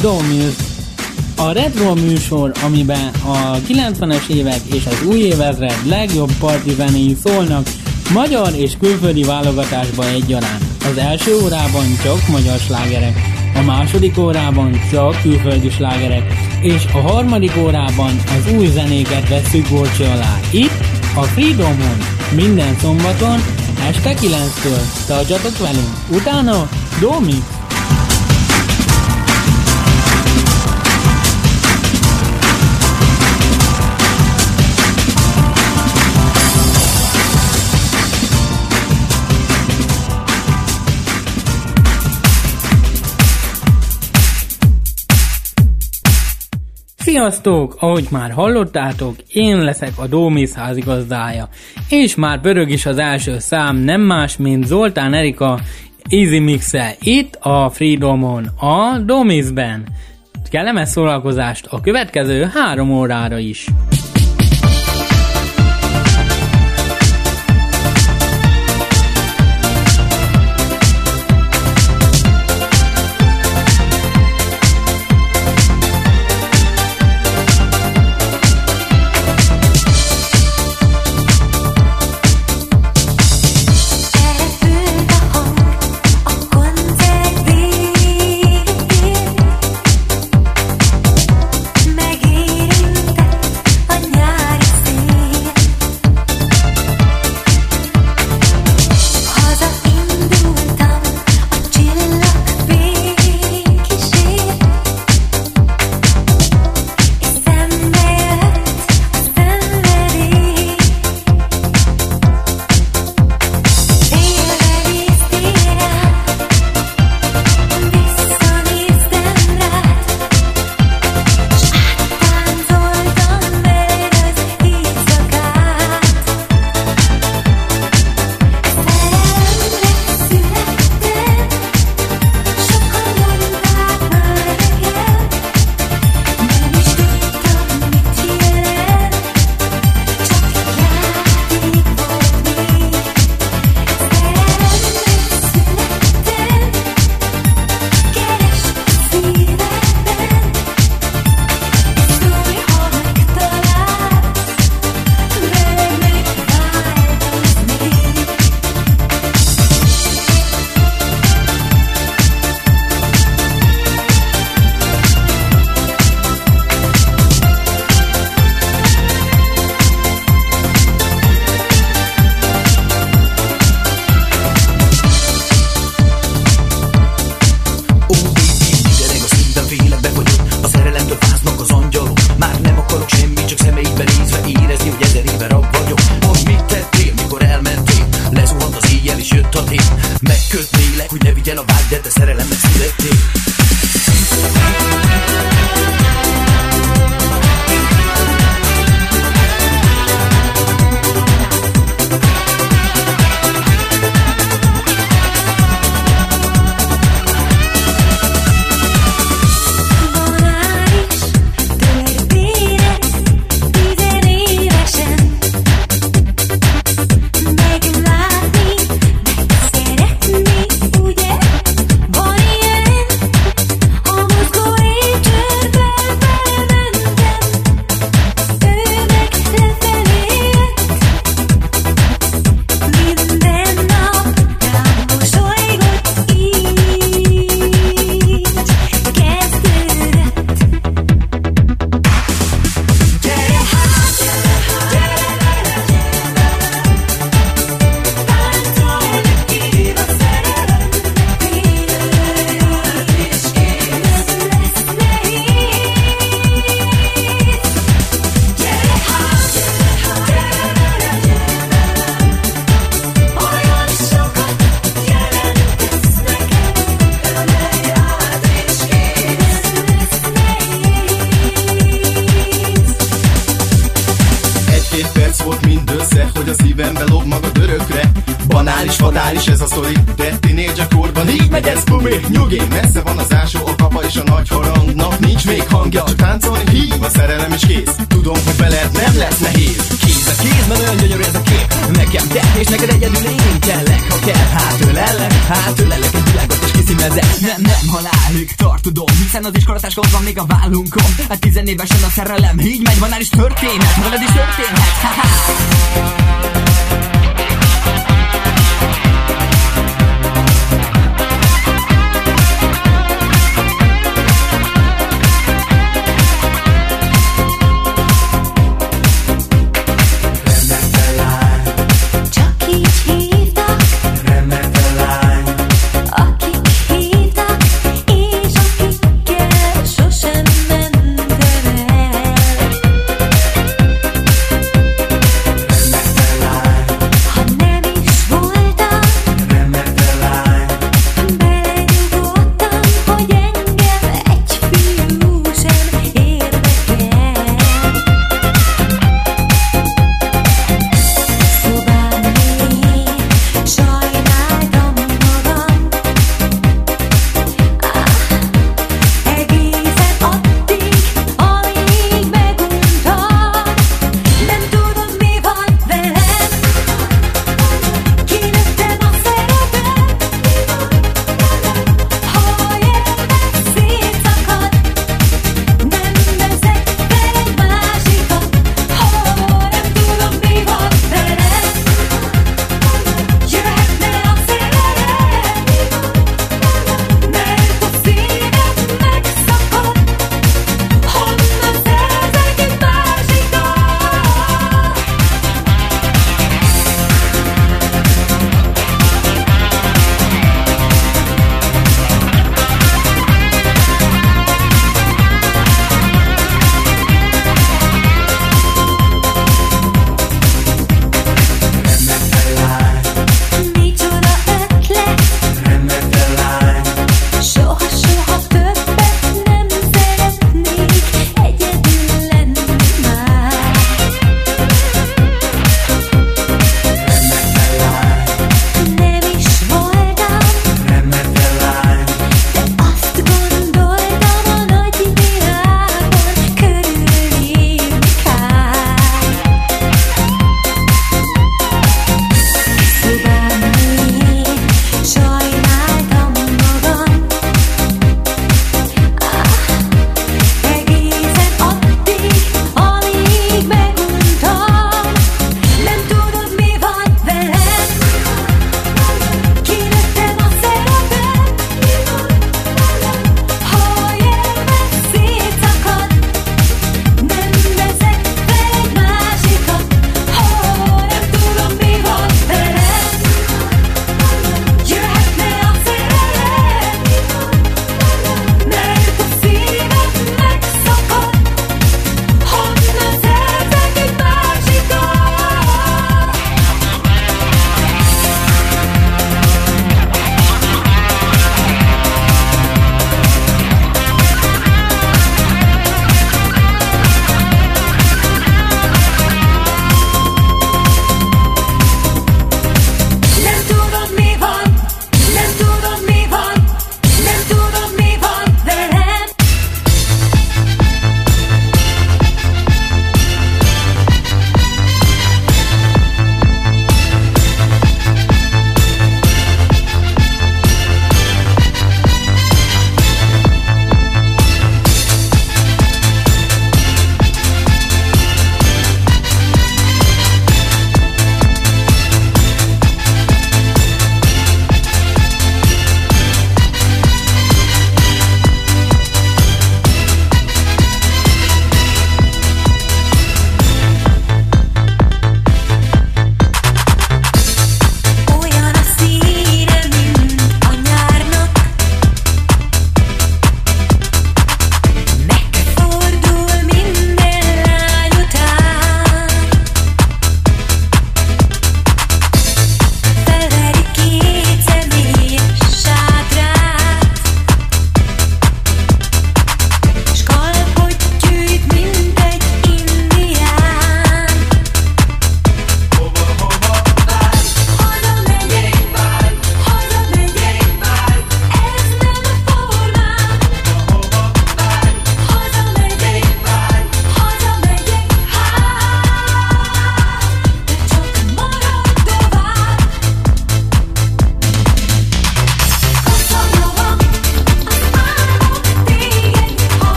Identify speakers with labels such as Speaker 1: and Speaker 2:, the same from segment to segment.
Speaker 1: Domils. A Retro műsor, amiben a 90-es évek és az új évezred legjobb parti zenéi szólnak, magyar és külföldi válogatásba egyaránt. Az első órában csak magyar slágerek, a második órában csak külföldi slágerek, és a harmadik órában az új zenéket veszük górcső alá. Itt a Freedomon minden szombaton este 9-től. Tartsatok velünk! Utána Domix! Sziasztok! Ahogy már hallottátok, én leszek a Dómész házigazdája. És már pörög is az első szám, nem más, mint Zoltán Erika Easy mix itt a Freedomon, a Domisben. Kellemes szólalkozást a következő három órára is.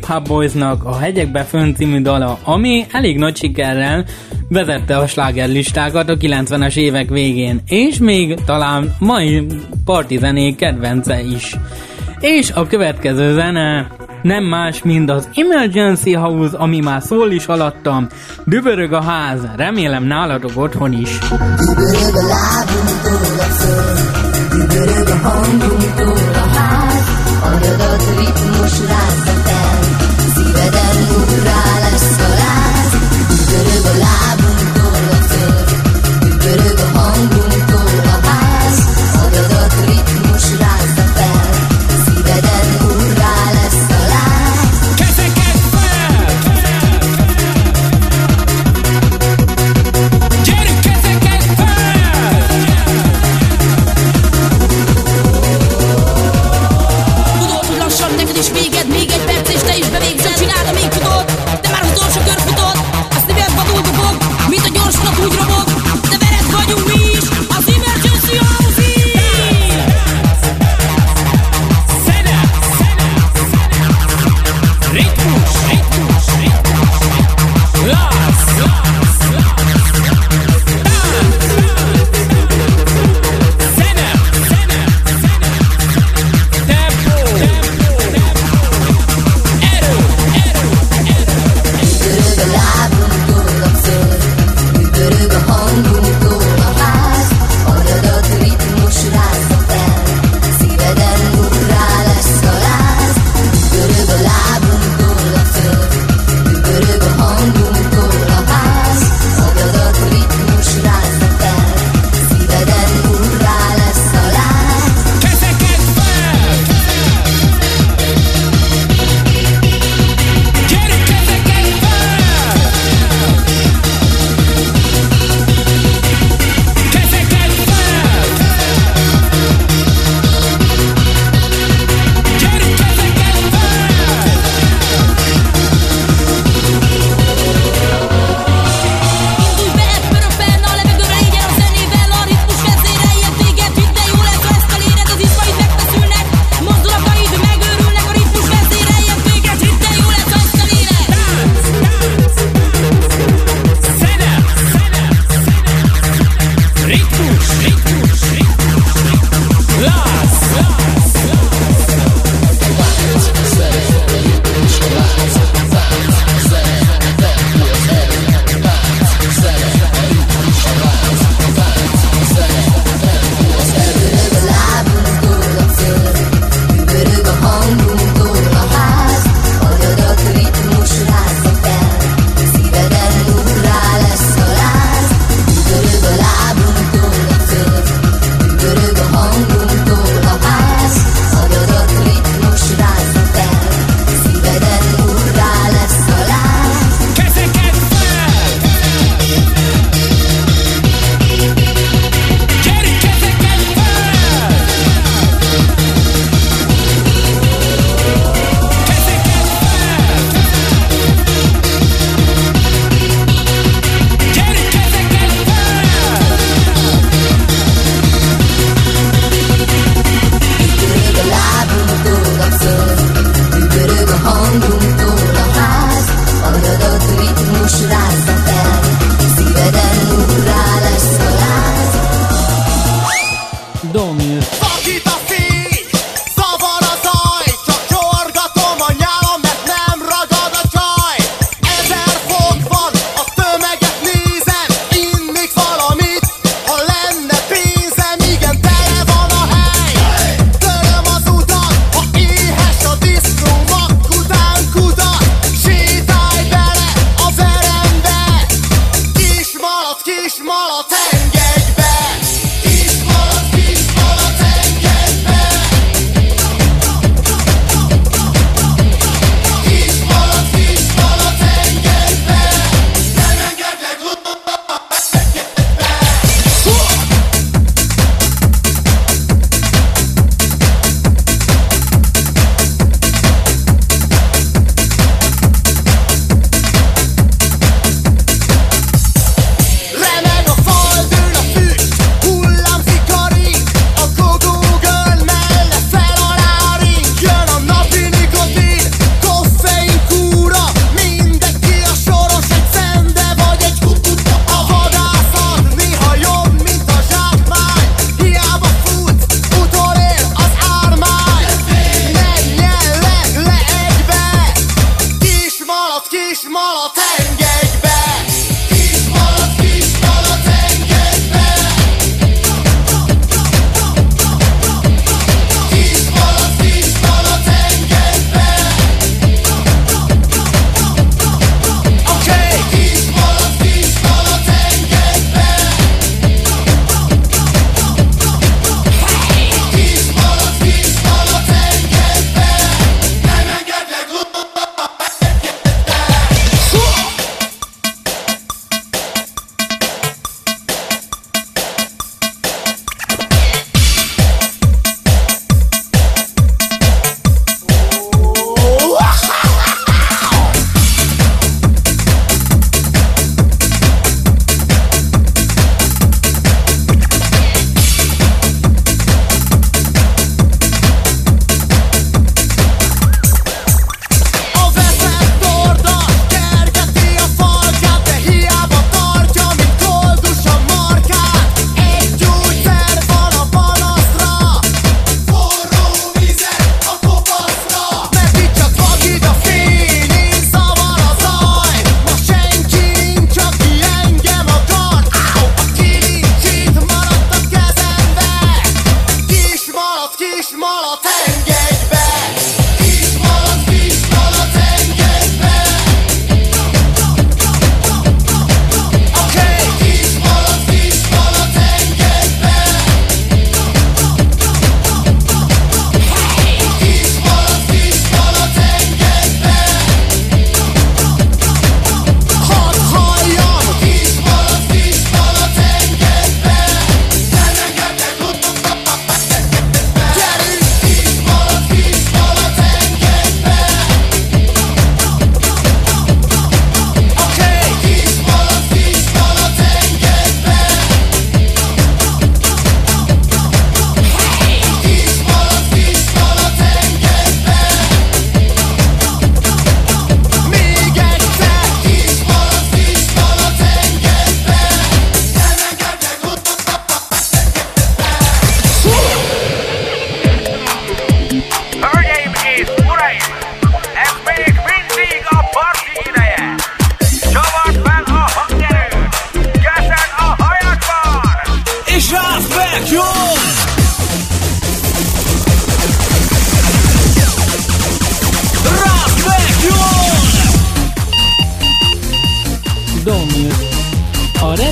Speaker 1: Hip Hop Boysnak a Hegyekbe Fönn című dala, ami elég nagy sikerrel vezette a slágerlistákat a 90-es évek végén, és még talán mai partizenék kedvence is. És a következő zene nem más, mint az Emergency House, ami már szól is alattam. Dübörög a ház, remélem nálatok otthon is.
Speaker 2: Dübörög a lábunk, a ház, a ritmus rázza. Hungry.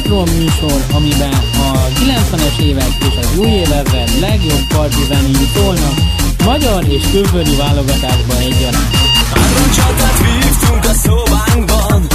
Speaker 2: Retro műsor, amiben a
Speaker 3: 90-es évek és
Speaker 2: az új években legjobb partizánin szólnak, magyar és külföldi válogatásban
Speaker 1: egyaránt. Három csatát vívtunk a szobánkban,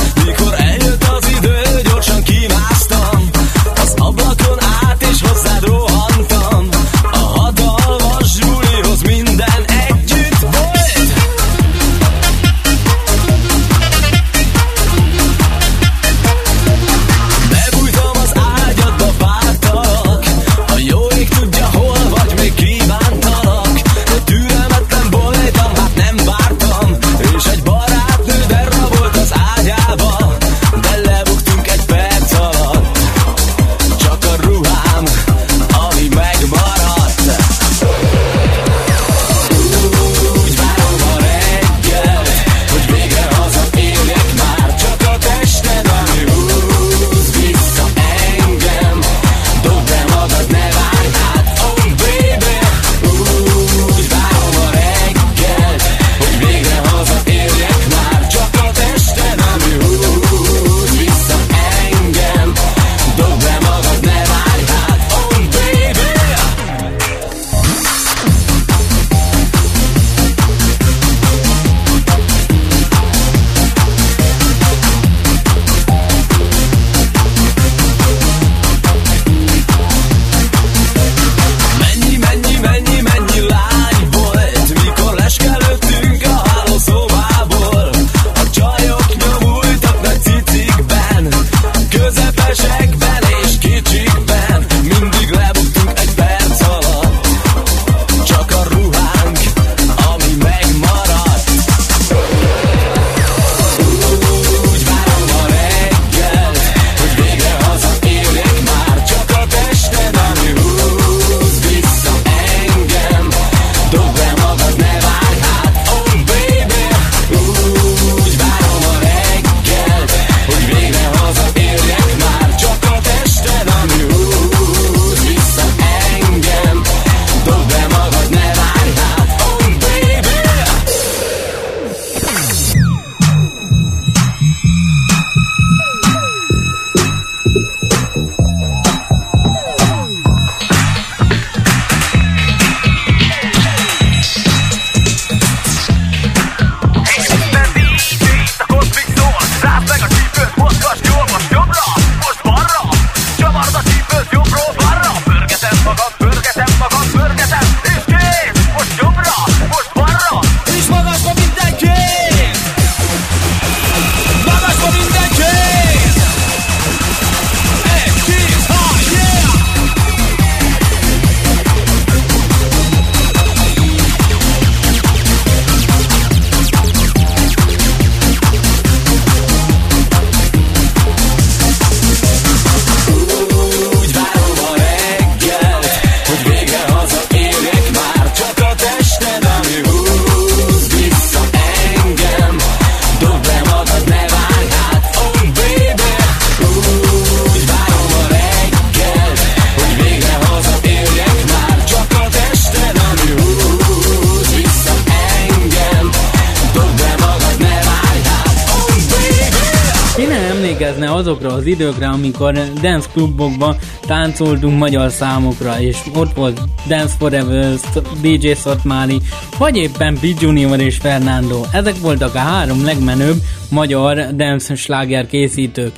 Speaker 1: amikor dance klubokban táncoltunk magyar számokra, és ott volt Dance Forever, DJ Szatmári, vagy éppen P. Junior és Fernando. Ezek voltak a három legmenőbb magyar dance sláger készítők.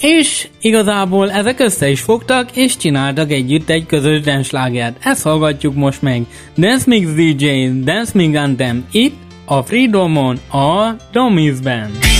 Speaker 1: És igazából ezek össze is fogtak, és csináltak együtt egy közös dance denslágert. Ezt hallgatjuk most meg. Dance Mix DJ, Dance Mix Anthem, itt a Freedomon, a Domis Band.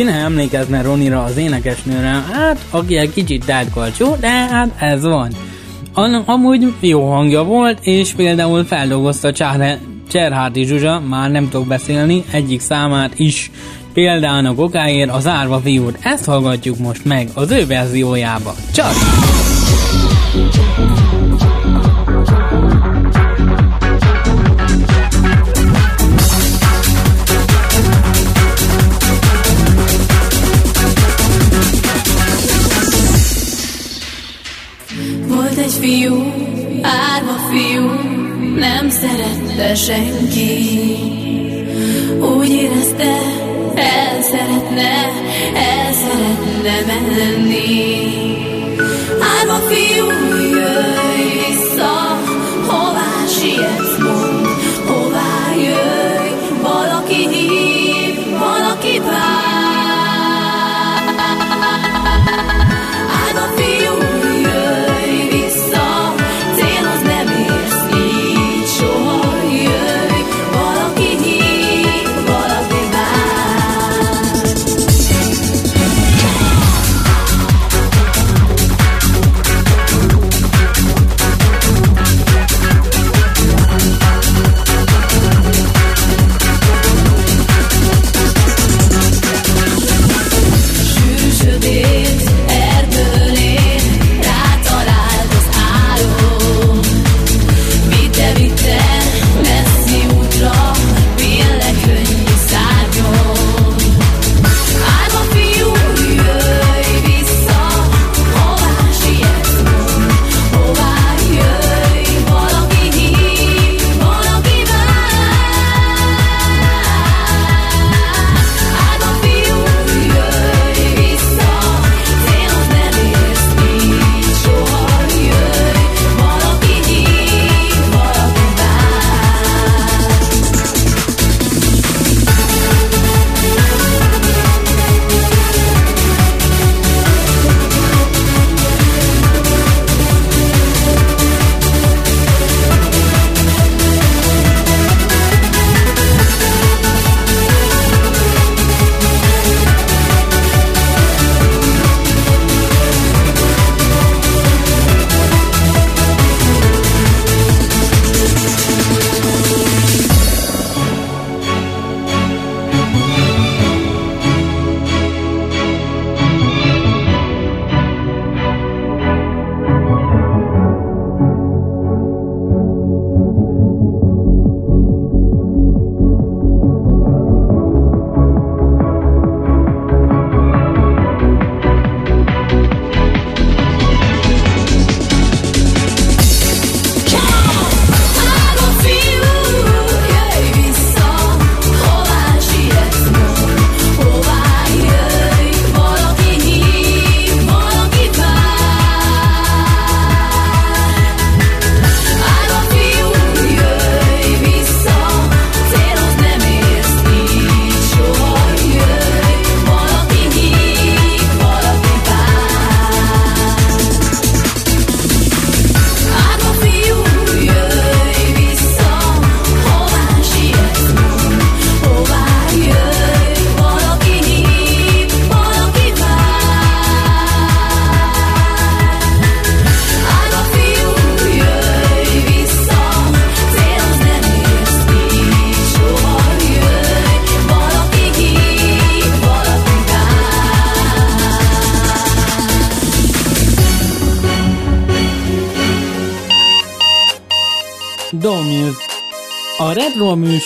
Speaker 1: Ki ne emlékezne Ronira az énekesnőre? Hát, aki egy kicsit tárkalcsú, de hát ez van. An- amúgy jó hangja volt, és például feldolgozta Csáre- Cserháti Zsuzsa, már nem tudok beszélni, egyik számát is. Például a az árva fiút. Ezt hallgatjuk most meg az ő verziójába. Csak!
Speaker 4: fiú, árva fiú, nem szerette senki. Úgy érezte, el szeretne, el szeretne menni. Árva fiú
Speaker 1: jön.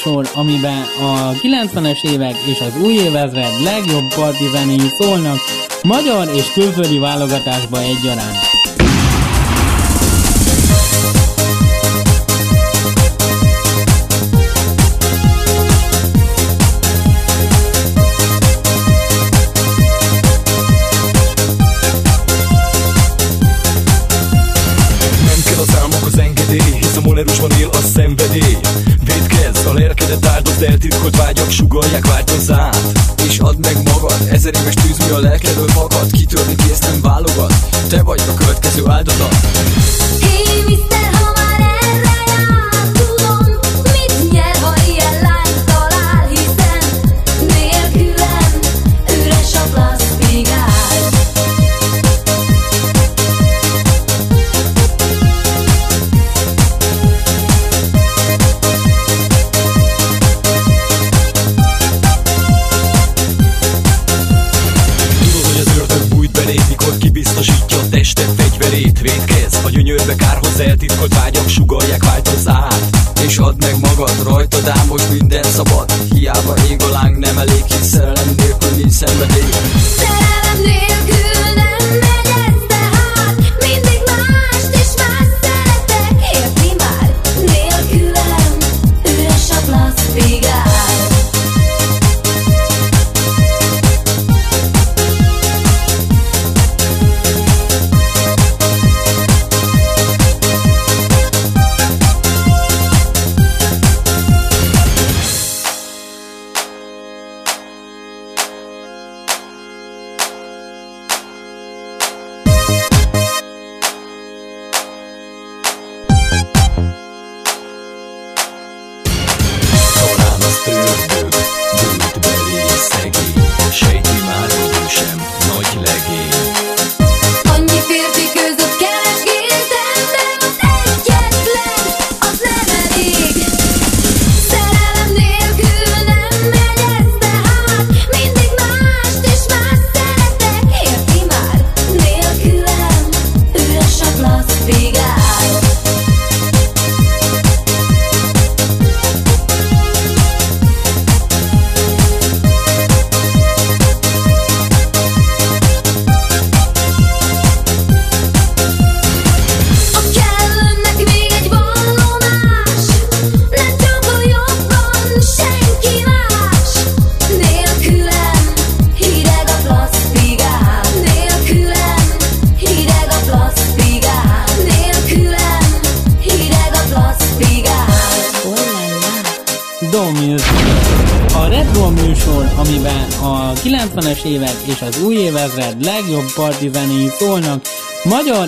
Speaker 1: műsor, amiben a 90-es évek és az új évezred legjobb partizánéi szólnak magyar és külföldi válogatásba egyaránt.
Speaker 5: Csak sugalják változát És add meg magad. Ezer éves tűz mi a lelkedből magad Kitörni kész nem válogat. Te vagy a következő áldozat De kárhoz eltitkolt vágyak sugalják változ át. És add meg magad rajtad ám, hogy minden szabad. Hiába ég a láng nem elég, hiszen nélkül nincs szenvedély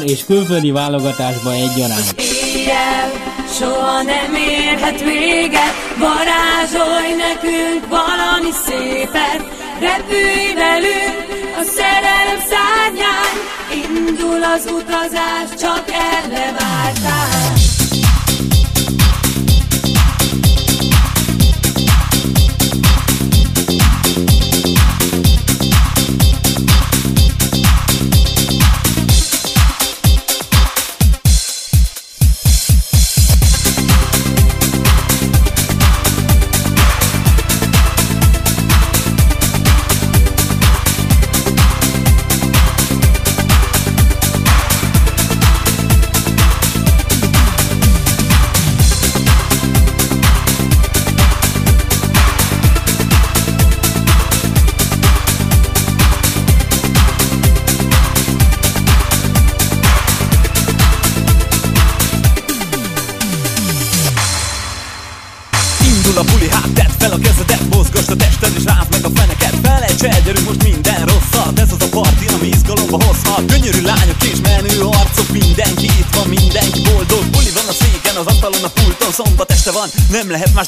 Speaker 6: és
Speaker 1: külföldi válogatásba egyaránt.
Speaker 7: Éjjel soha nem érhet véget, varázsolj nekünk valami szépet, repülj velünk a szerelem szárnyán, indul az utazás, csak erre vártál.
Speaker 8: Himmel, hätt
Speaker 7: mal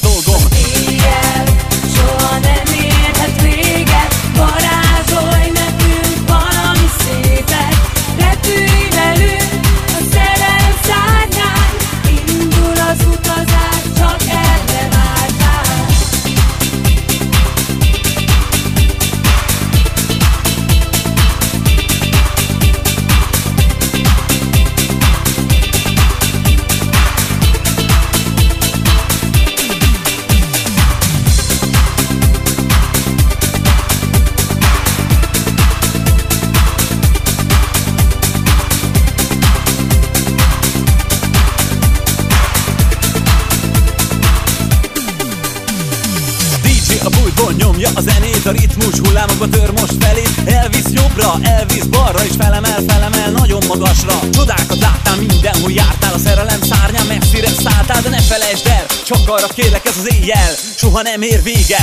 Speaker 7: Soha nem ér véget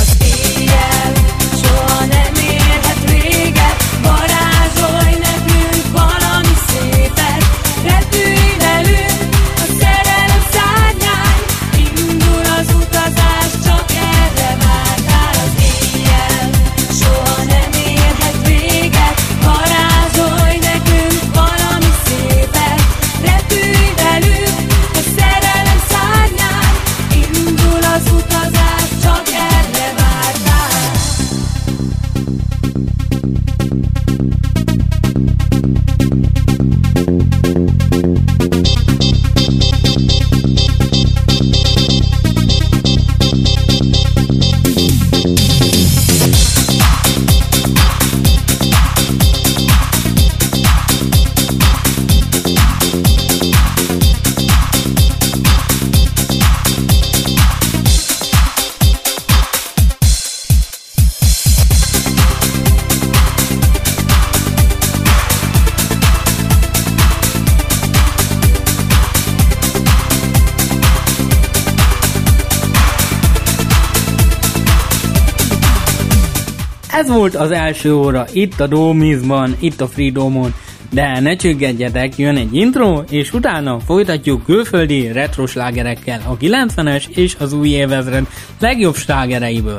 Speaker 1: Ez volt az első óra itt a Dómizban, itt a Freedomon. De ne csüggedjetek, jön egy intro, és utána folytatjuk külföldi retro slágerekkel a 90-es és az új évezred legjobb slágereiből.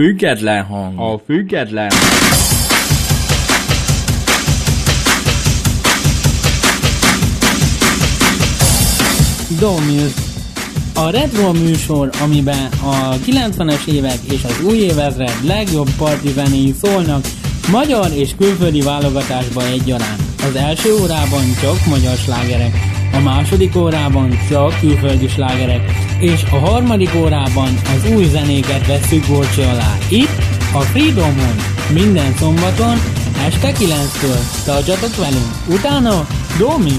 Speaker 1: Független hang. A független Domils. A Retro műsor, amiben a 90-es évek és az új évezred legjobb partizenéi szólnak, magyar és külföldi válogatásba egyaránt. Az első órában csak magyar slágerek, a második órában csak külföldi slágerek, és a harmadik órában az új zenéket veszük górcső alá. Itt a Freedomon minden szombaton este 9-től. Tartsatok velünk! Utána Domi!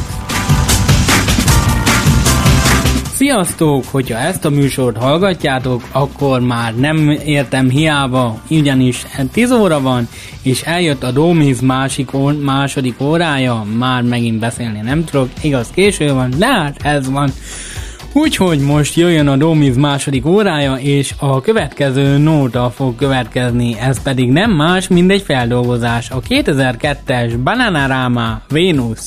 Speaker 1: Sziasztok! Hogyha ezt a műsort hallgatjátok, akkor már nem értem hiába, ugyanis 10 óra van, és eljött a Dómiz másik ó- második órája, már megint beszélni nem tudok, igaz késő van, de hát ez van. Úgyhogy most jöjjön a Dómiz második órája, és a következő nóta fog következni, ez pedig nem más, mint egy feldolgozás. A 2002-es Bananarama Venus.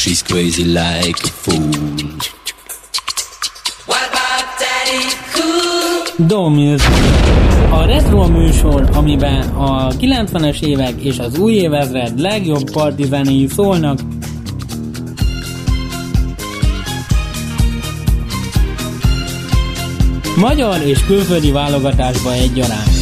Speaker 9: Crazy like a fool.
Speaker 1: Domils. A Retro műsor, amiben a 90-es évek és az új évezred legjobb parti zenéi szólnak, magyar és külföldi válogatásba egyaránt.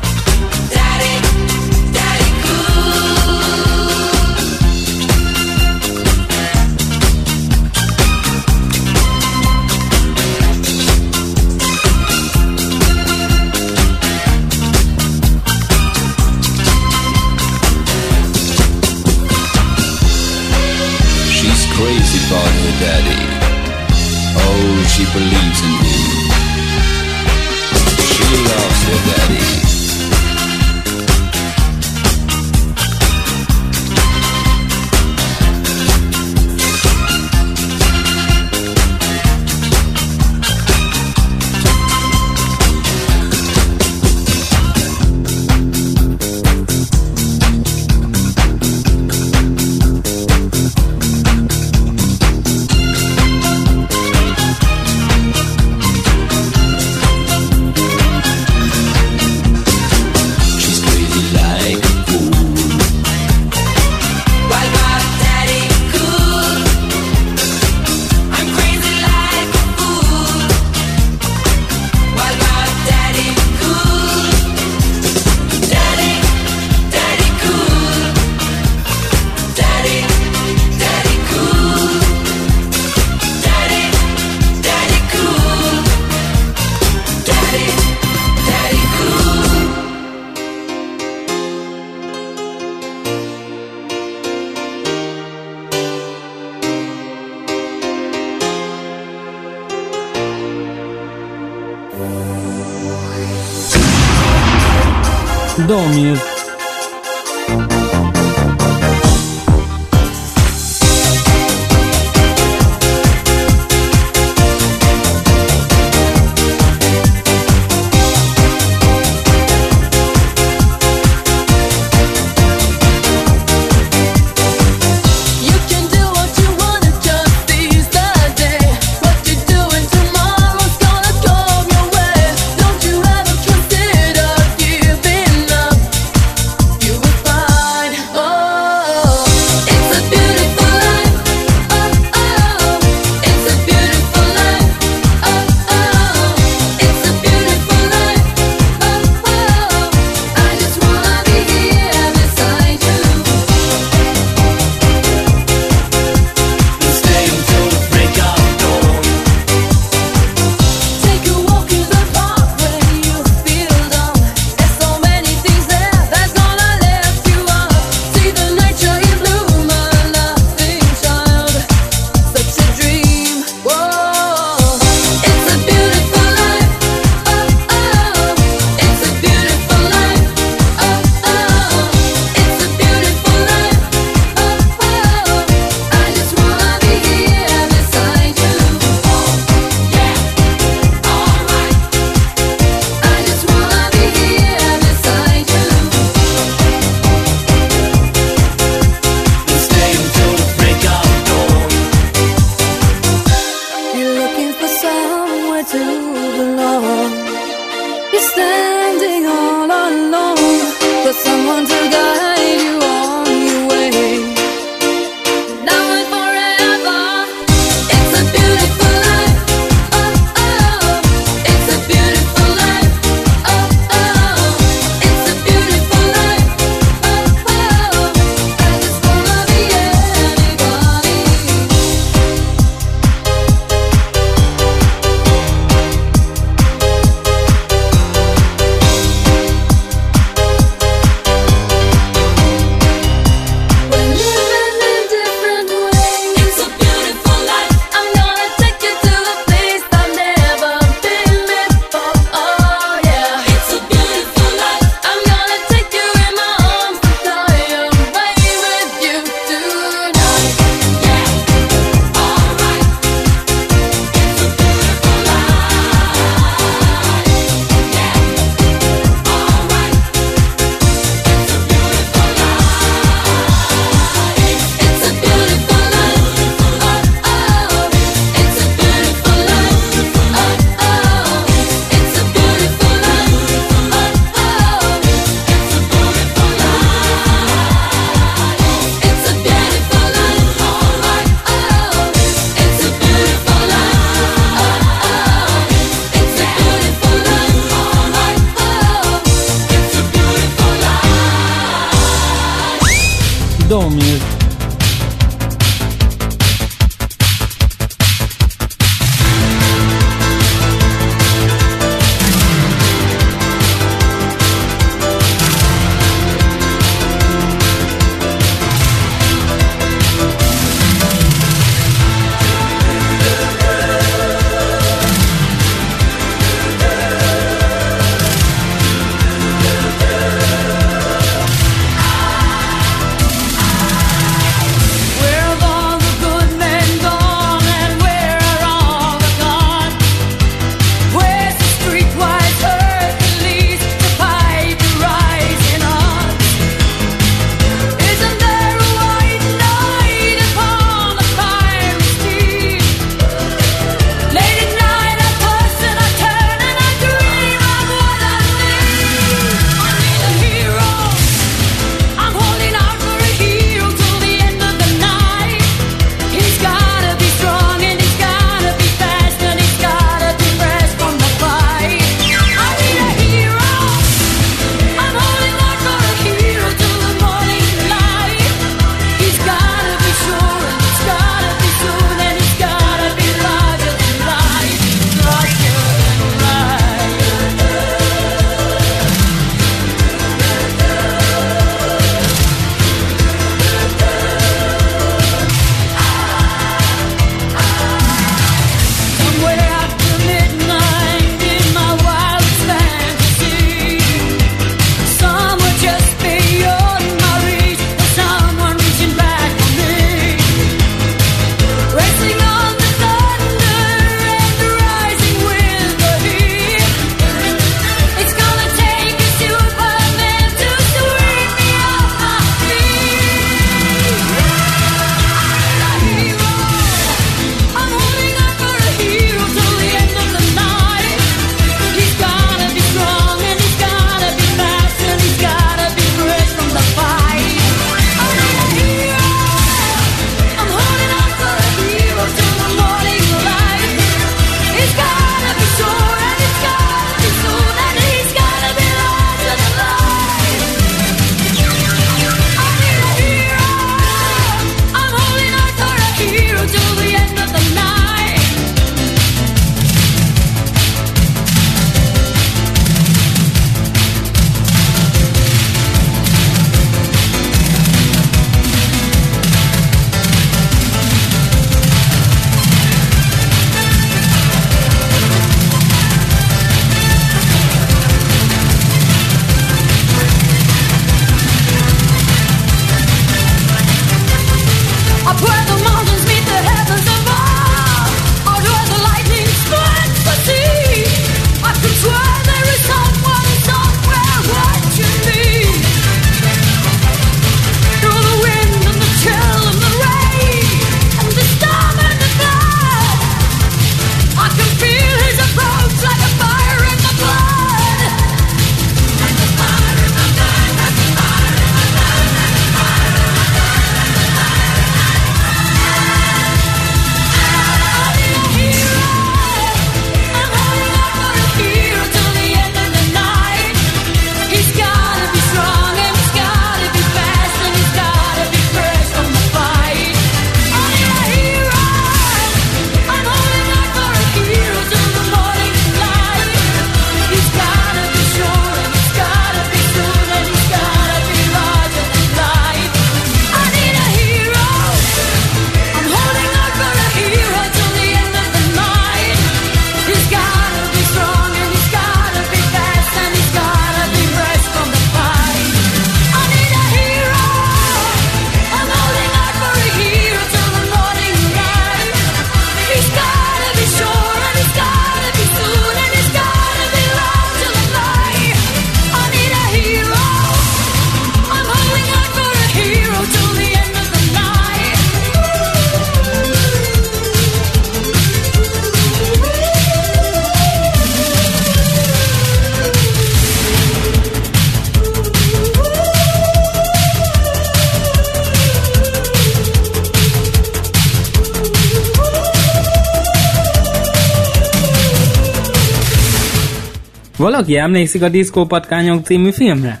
Speaker 1: Valaki emlékszik a Diszkópatkányok című filmre?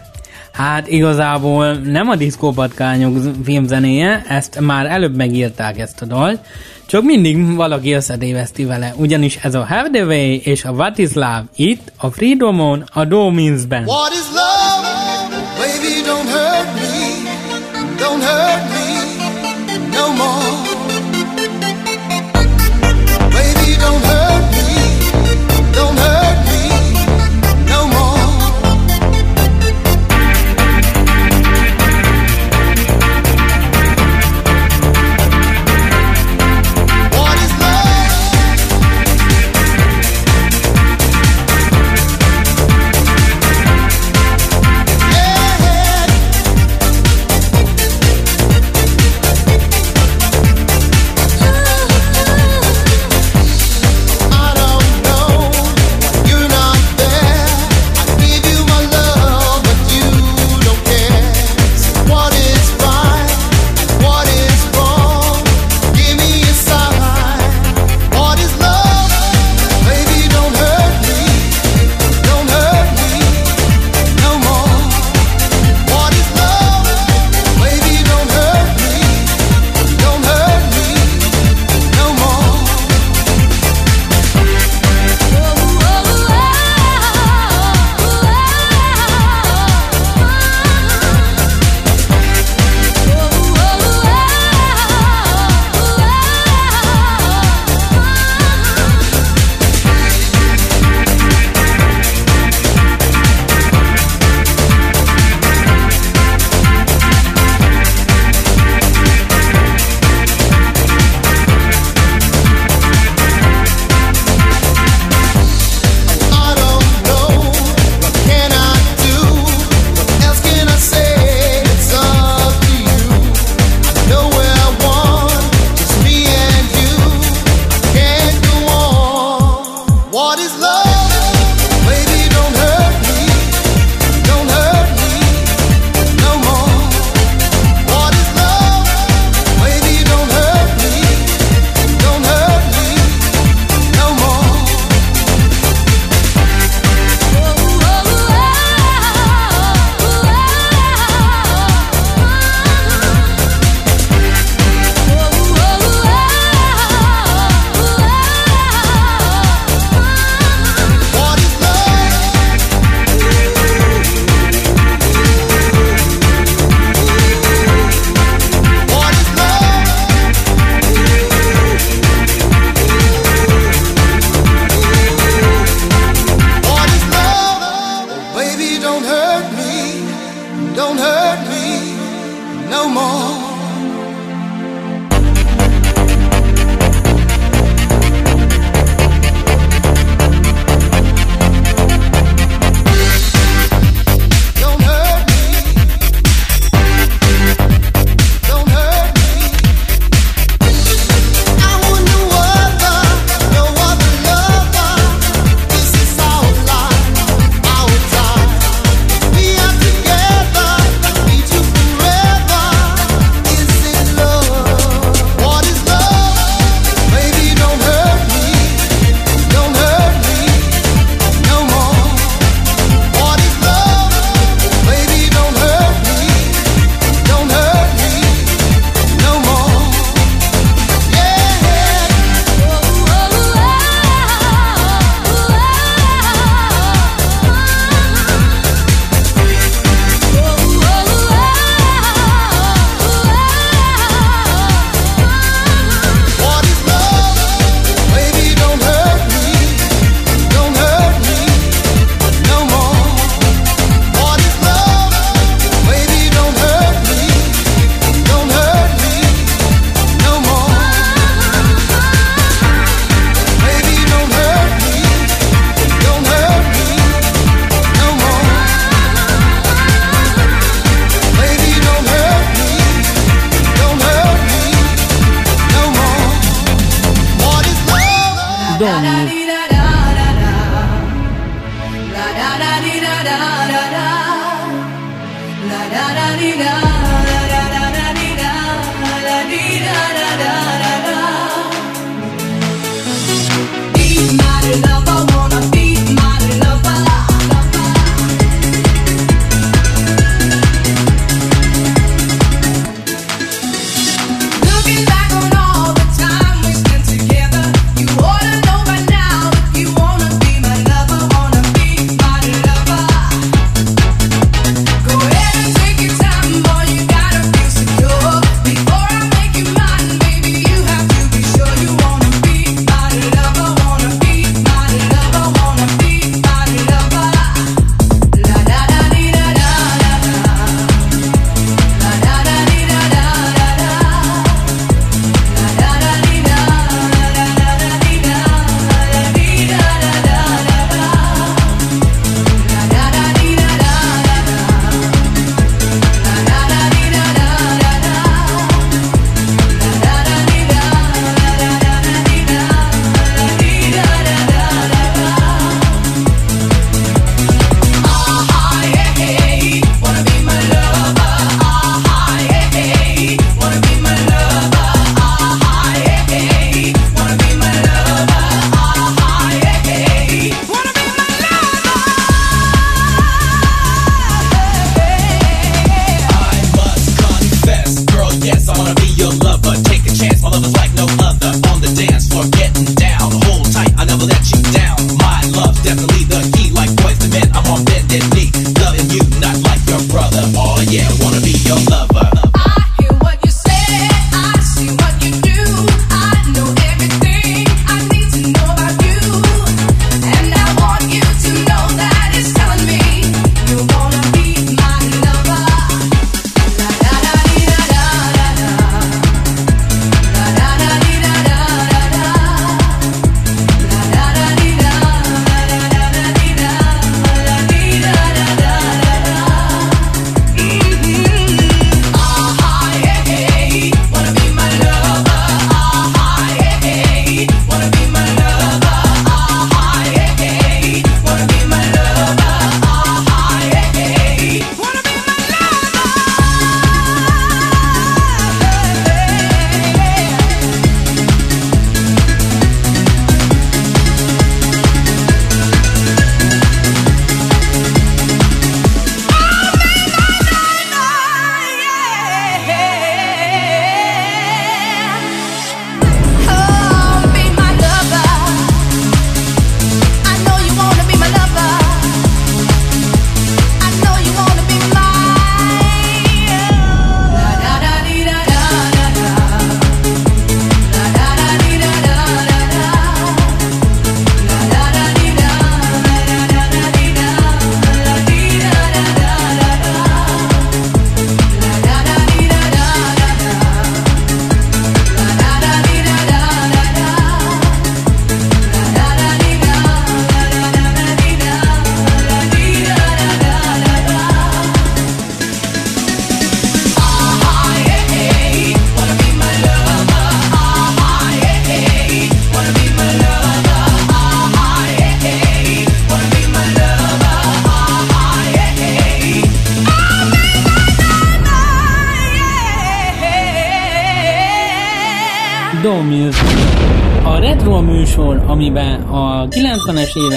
Speaker 1: Hát igazából nem a Diszkópatkányok filmzenéje, ezt már előbb megírták ezt a dalt, csak mindig valaki összetéveszti vele, ugyanis ez a Have the Way és a What is Love itt, a Freedomon, a Dominsben.
Speaker 10: What is love? Baby, don't hurt me, don't hurt me no more.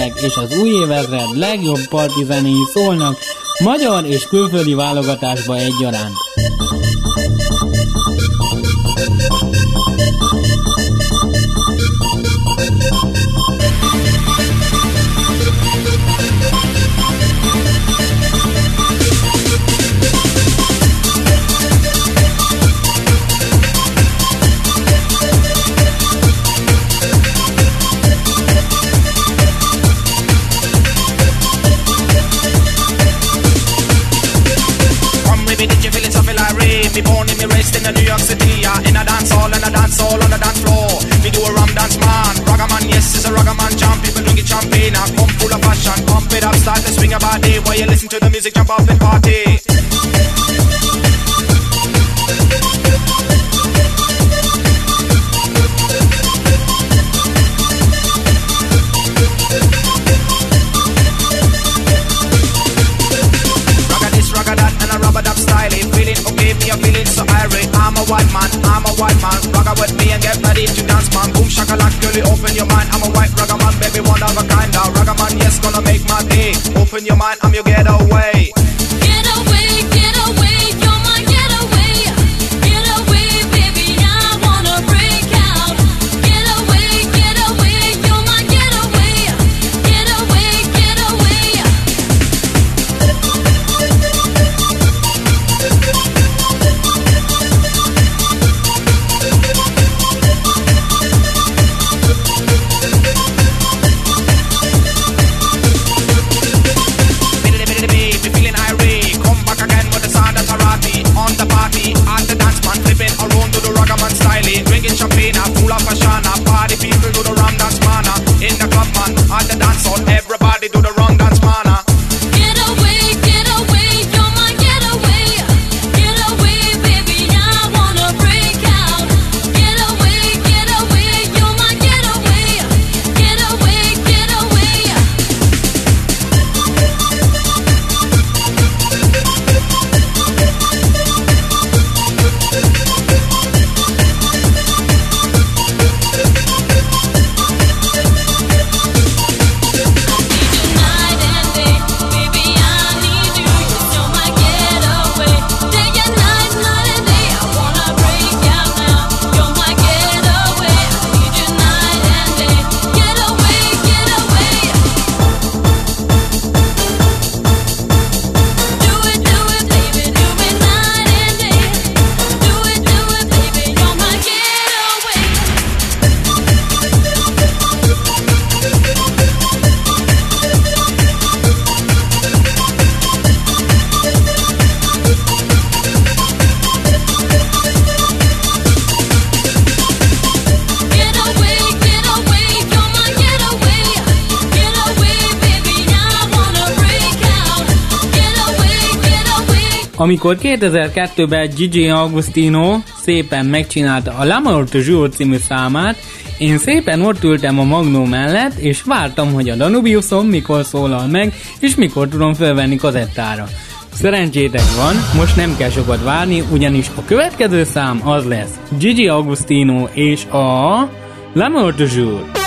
Speaker 11: meg, és az új évezred legjobb partizenéi szólnak magyar és külföldi válogatásba egyaránt. Amikor 2002-ben Gigi Agostino szépen megcsinálta a La Morte Jour című számát, én szépen ott ültem a Magnó mellett, és vártam, hogy a Danubiuson mikor szólal meg, és mikor tudom felvenni kazettára. Szerencsétek van, most nem kell sokat várni, ugyanis a következő szám az lesz Gigi Agostino és a La Morte Jour.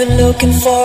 Speaker 12: been looking for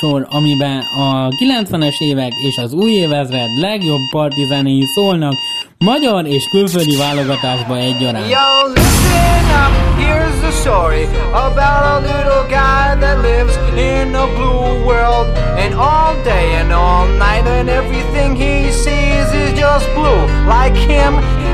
Speaker 1: műsor, amiben a 90-es évek és az új évezred legjobb partizánéi szólnak magyar és külföldi válogatásba egyaránt.
Speaker 13: Yo, listen up, here's the story about a little guy that lives in a blue world and all day and all night and everything he sees is just blue like him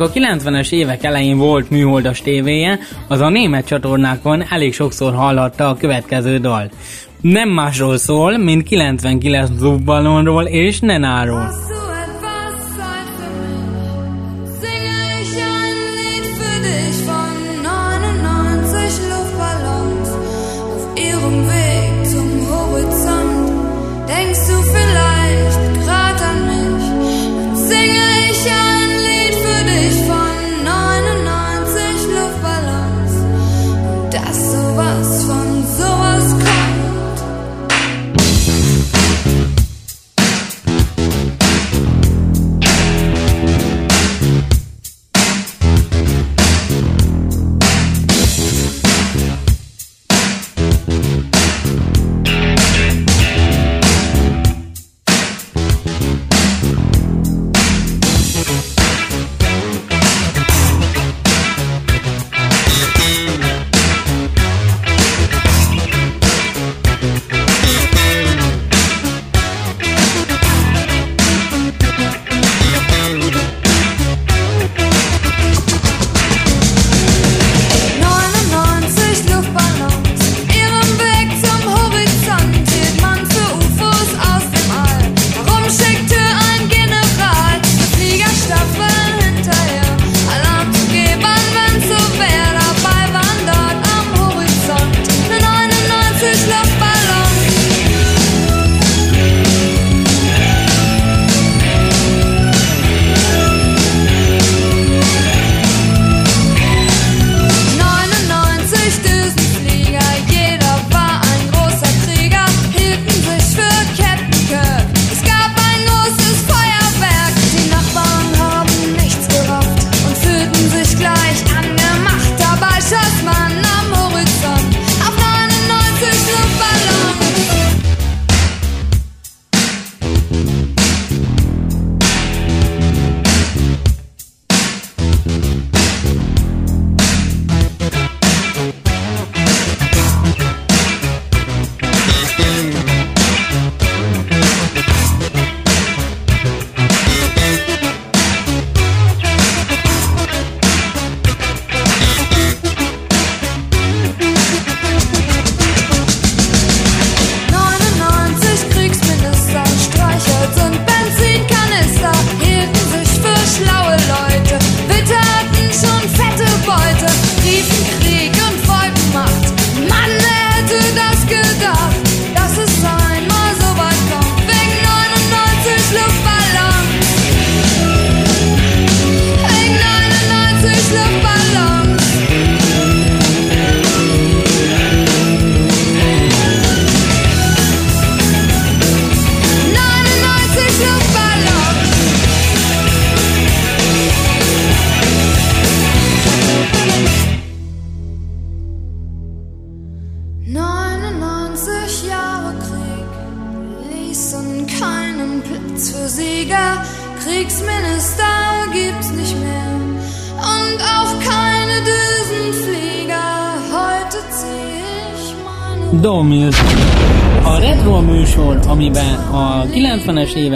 Speaker 14: Akinek a 90-es évek elején volt műholdas tévéje, az a német csatornákon elég sokszor hallhatta a következő dalt. Nem másról szól, mint 99 zubballonról és Nenáról.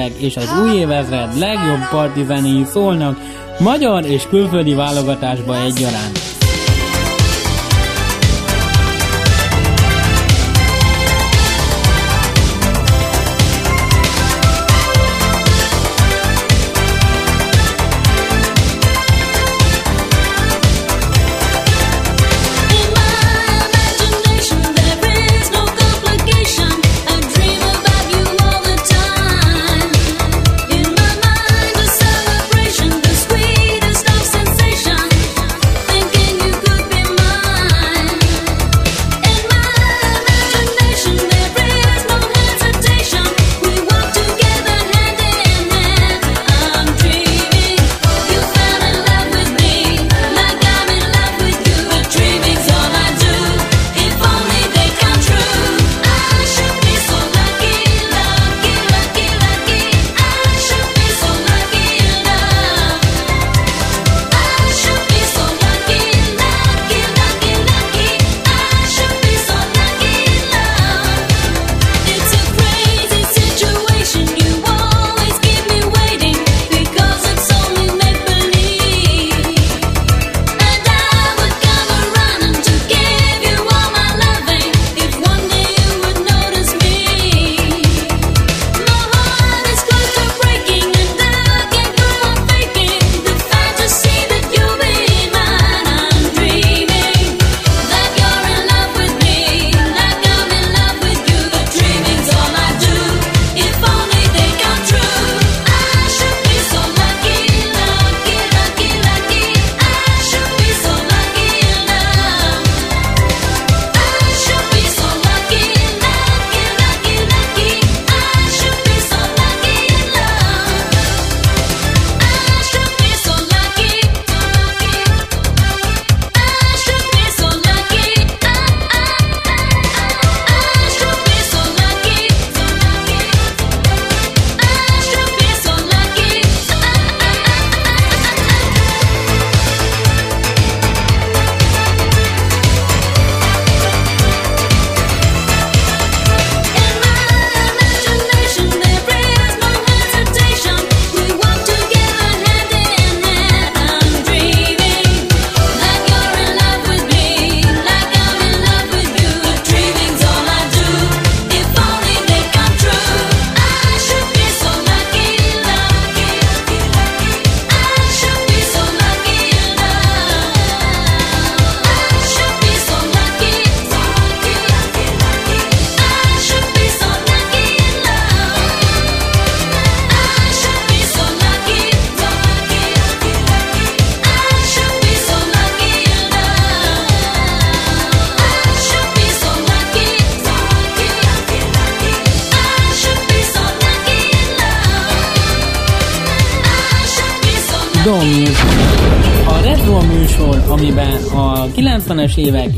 Speaker 14: 90-es évek és az új évezred legjobb partizenéi szólnak, magyar és külföldi válogatásba egyaránt.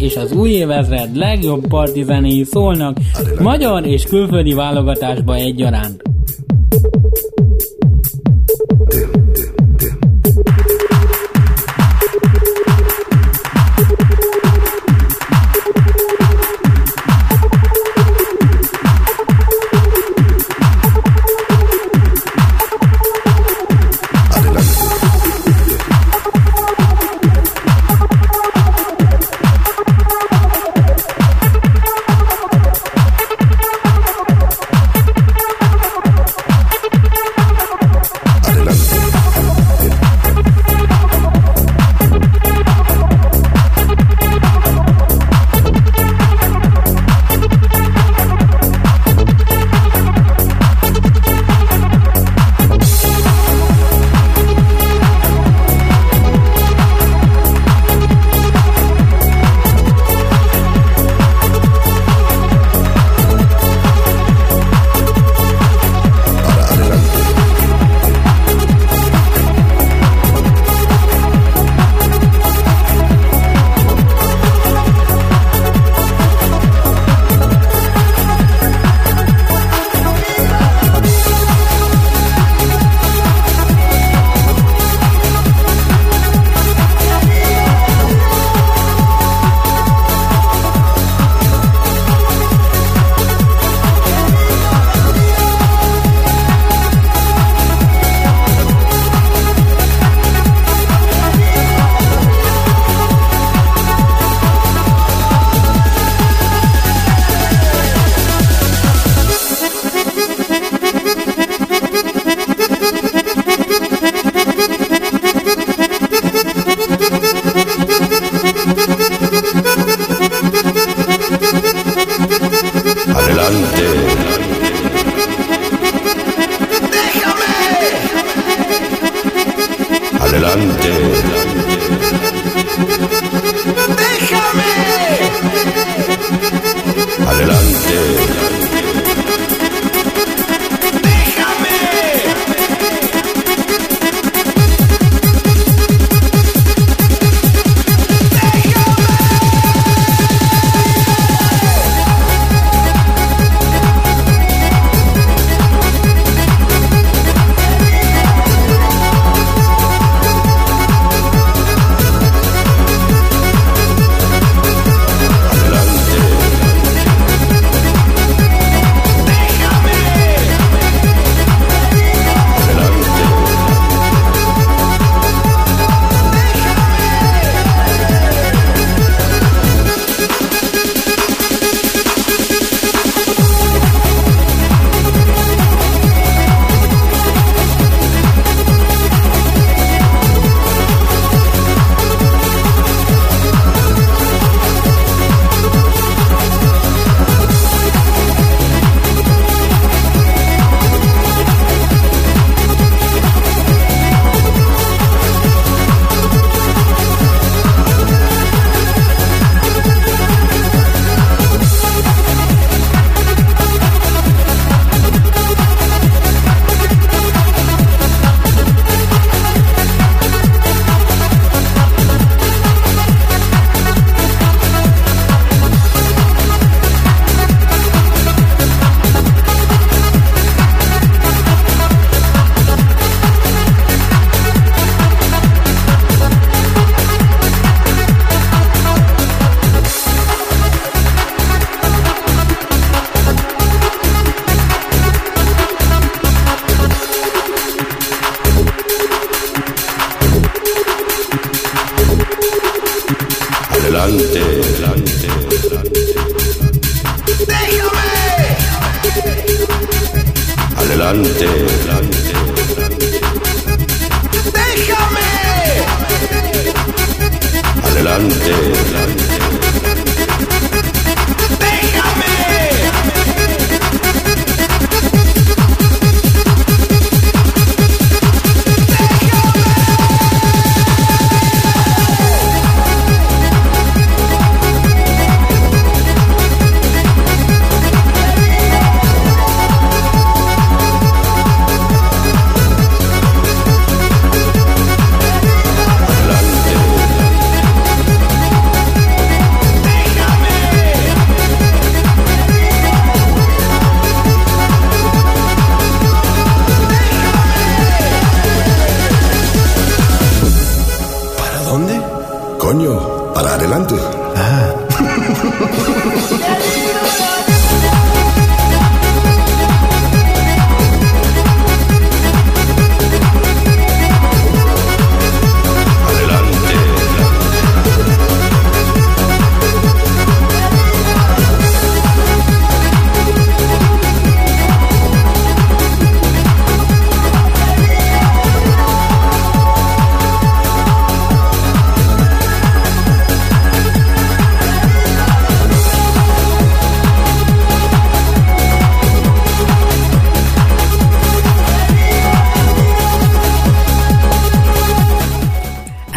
Speaker 15: És az új évezred legjobb partizenéi szólnak, magyar és külföldi válogatásba egyaránt.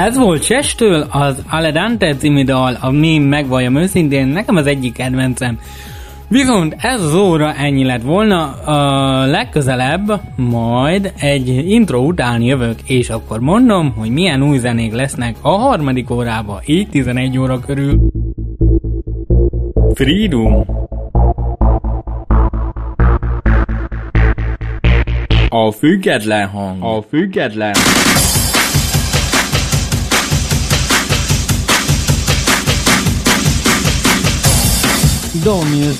Speaker 1: Ez volt Csestől az Aledante című dal, ami megvalljam őszintén, nekem az egyik kedvencem. Viszont ez az óra ennyi lett volna, a legközelebb majd egy intro után jövök, és akkor mondom, hogy milyen új zenék lesznek a harmadik órába, így 11 óra körül. Freedom. A független hang. A független Domil.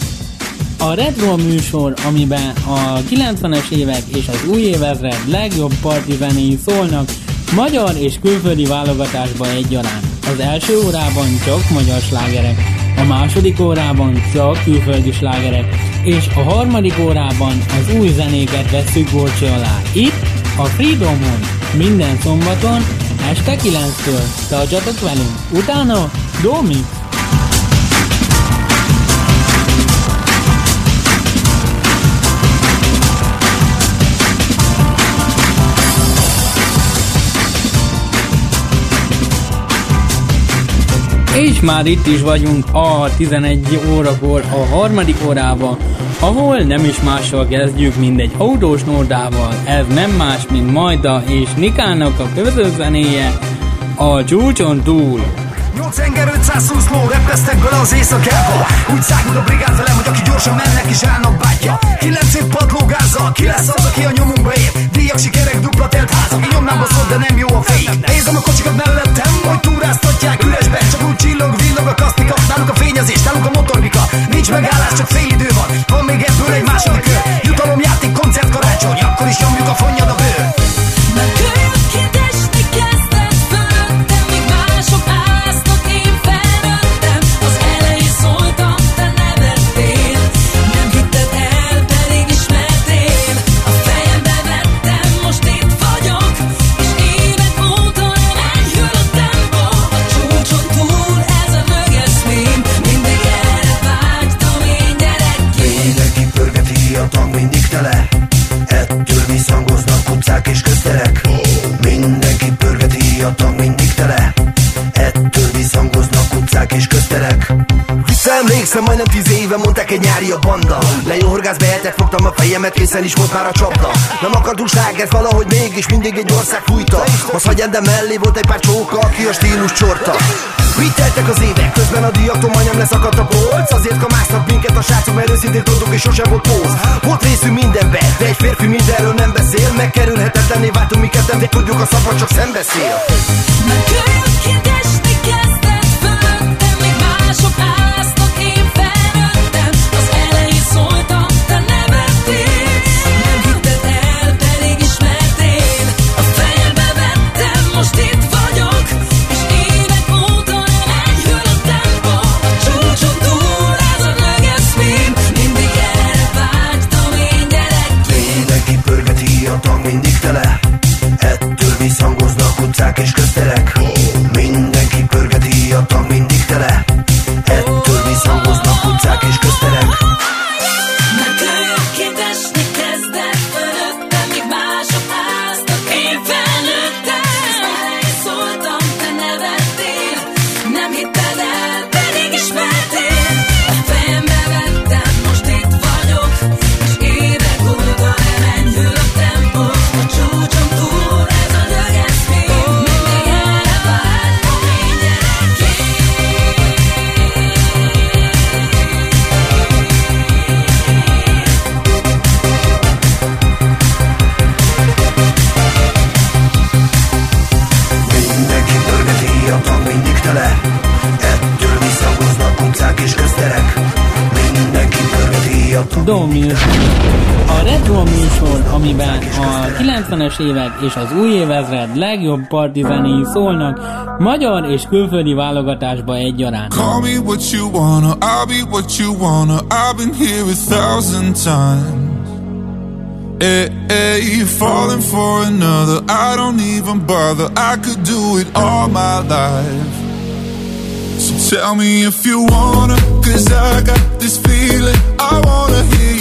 Speaker 1: A Retro műsor, amiben a 90-es évek és az új évezred legjobb parti zenéi szólnak, magyar és külföldi válogatásba egyaránt. Az első órában csak magyar slágerek, a második órában csak külföldi slágerek, és a harmadik órában az új zenéket vesszük górcső alá. Itt, a Freedomon, minden szombaton, este 9-től. Tartsatok velünk! Utána, Domi! És már itt is vagyunk a 11 órakor a harmadik órába, ahol nem is mással kezdjük, mint egy autós nórdával. Ez nem más, mint Majda és Nikának a közözenéje a csúcson túl.
Speaker 13: Nyolc 220 ló repesztek bele az éjszakába. Úgy szágul a brigád velem, hogy aki gyorsan mennek és állnak bátja 9 év padlógázzal, ki lesz az, aki a nyomunkba ér? Díjak, sikerek, dupla telt házak, így nyomnám baszod, de nem jó a fék Nézem a kocsikat mellettem, hogy túráztatják üresben Csak úgy csillog, villog a kasztika, náluk a fényezés, náluk a motornika Nincs megállás, csak fél idő van, van még ebből egy második kör. Jutalomjáték, koncert, karácsony, akkor is nyomjuk a fonnyad mondták egy nyári a banda. Lejó horgász behetek, fogtam a fejemet, készen is volt már a csapda. Nem akartunk slágert, valahogy mégis mindig egy ország fújta. Az hagyján, de mellé volt egy pár csóka, aki a stílus csorta. Mit teltek az évek, közben a diaktól majdnem leszakadt a polc. Azért kamásznak minket a srácok, mert őszintén tudtuk és sosem volt póz. Volt részünk mindenbe, de egy férfi mindenről nem beszél. Megkerülhetetlenné váltunk mi ketten, de tudjuk a szabad csak szembeszél.
Speaker 12: Most és
Speaker 13: közterek
Speaker 1: Domils. A Retro műsor, amiben a 90-es évek és az új évezred legjobb partizenéi szólnak, magyar és külföldi válogatásba egyaránt.
Speaker 16: Call me what you wanna, I'll be what you wanna. I've been here a thousand times. Hey, hey, falling for another, I don't even bother. I could do it all my life. So tell me if you wanna, cause I got this feeling. I wanna hear you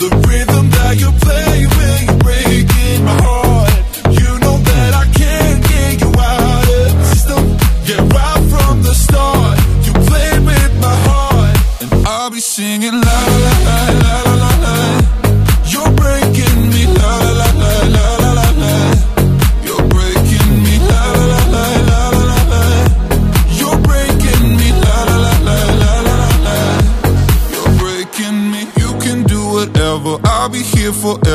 Speaker 16: the rhythm that you play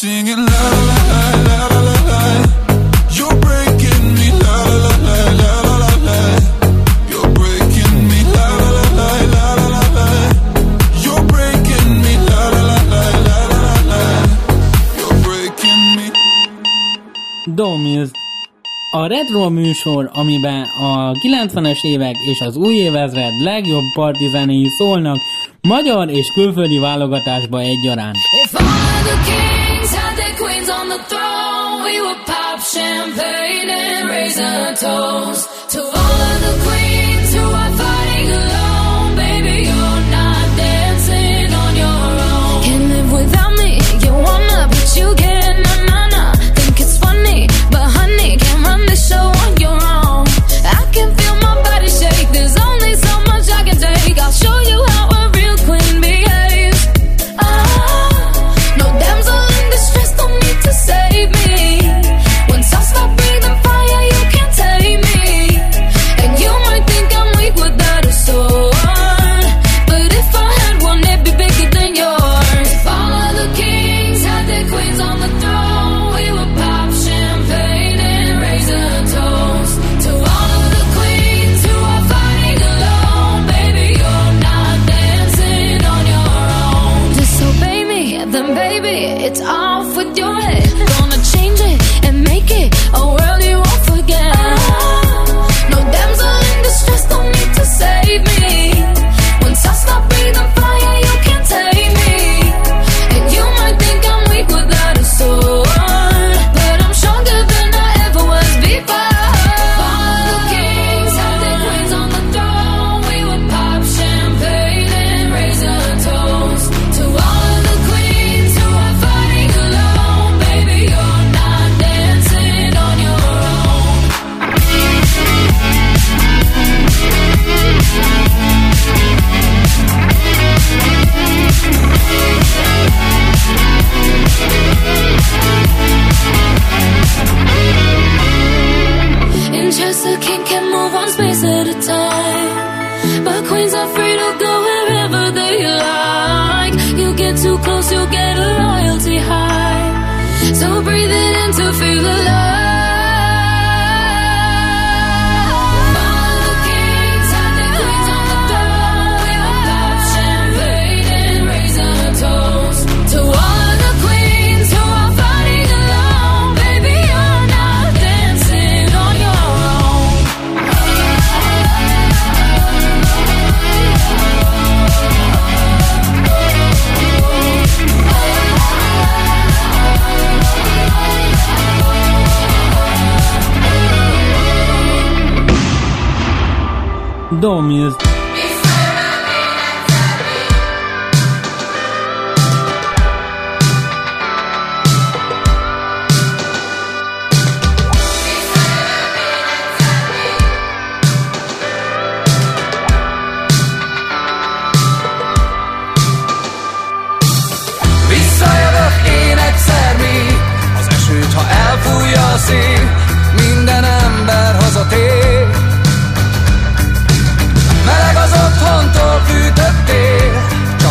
Speaker 16: singing la la la la la la You're breaking me la la la la la la You're breaking me la la la la la la You're breaking me la la la la la la You're breaking me
Speaker 1: Domiz a Retro műsor, amiben a 90-es évek és az új évezred legjobb partizáni szólnak magyar és külföldi válogatásba egyaránt.
Speaker 17: If throne, we would pop champagne and raise a toast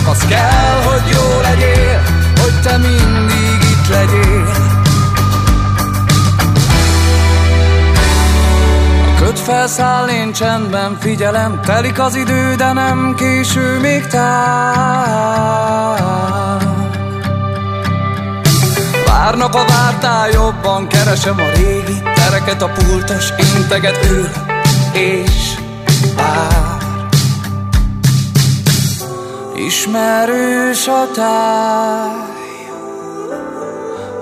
Speaker 18: az kell, hogy jó legyél Hogy te mindig itt legyél A köt felszáll, én csendben figyelem Telik az idő, de nem késő még tár Várnak a vártál, jobban keresem a régi tereket, a pultos integet ül és vár. Ismerős a táj,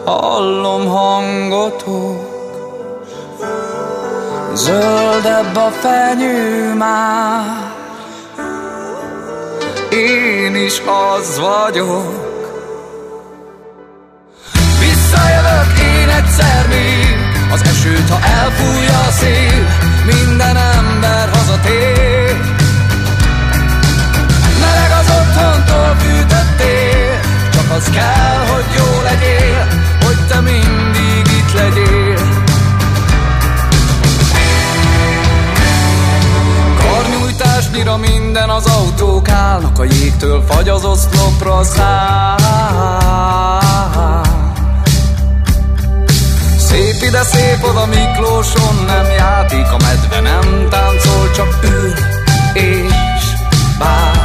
Speaker 18: hallom hangotok, zöldebb a fenyő már, én is az vagyok. Visszajövök én egyszer még. Az esőt, ha elfújja a szél Minden ember hazatér otthontól fűtöttél Csak az kell, hogy jó legyél Hogy te mindig itt legyél. Karnyújtásnyira minden az autók állnak A jégtől fagy az oszlopra Szép ide, szép oda Miklóson nem játék A medve nem táncol, csak ül és vár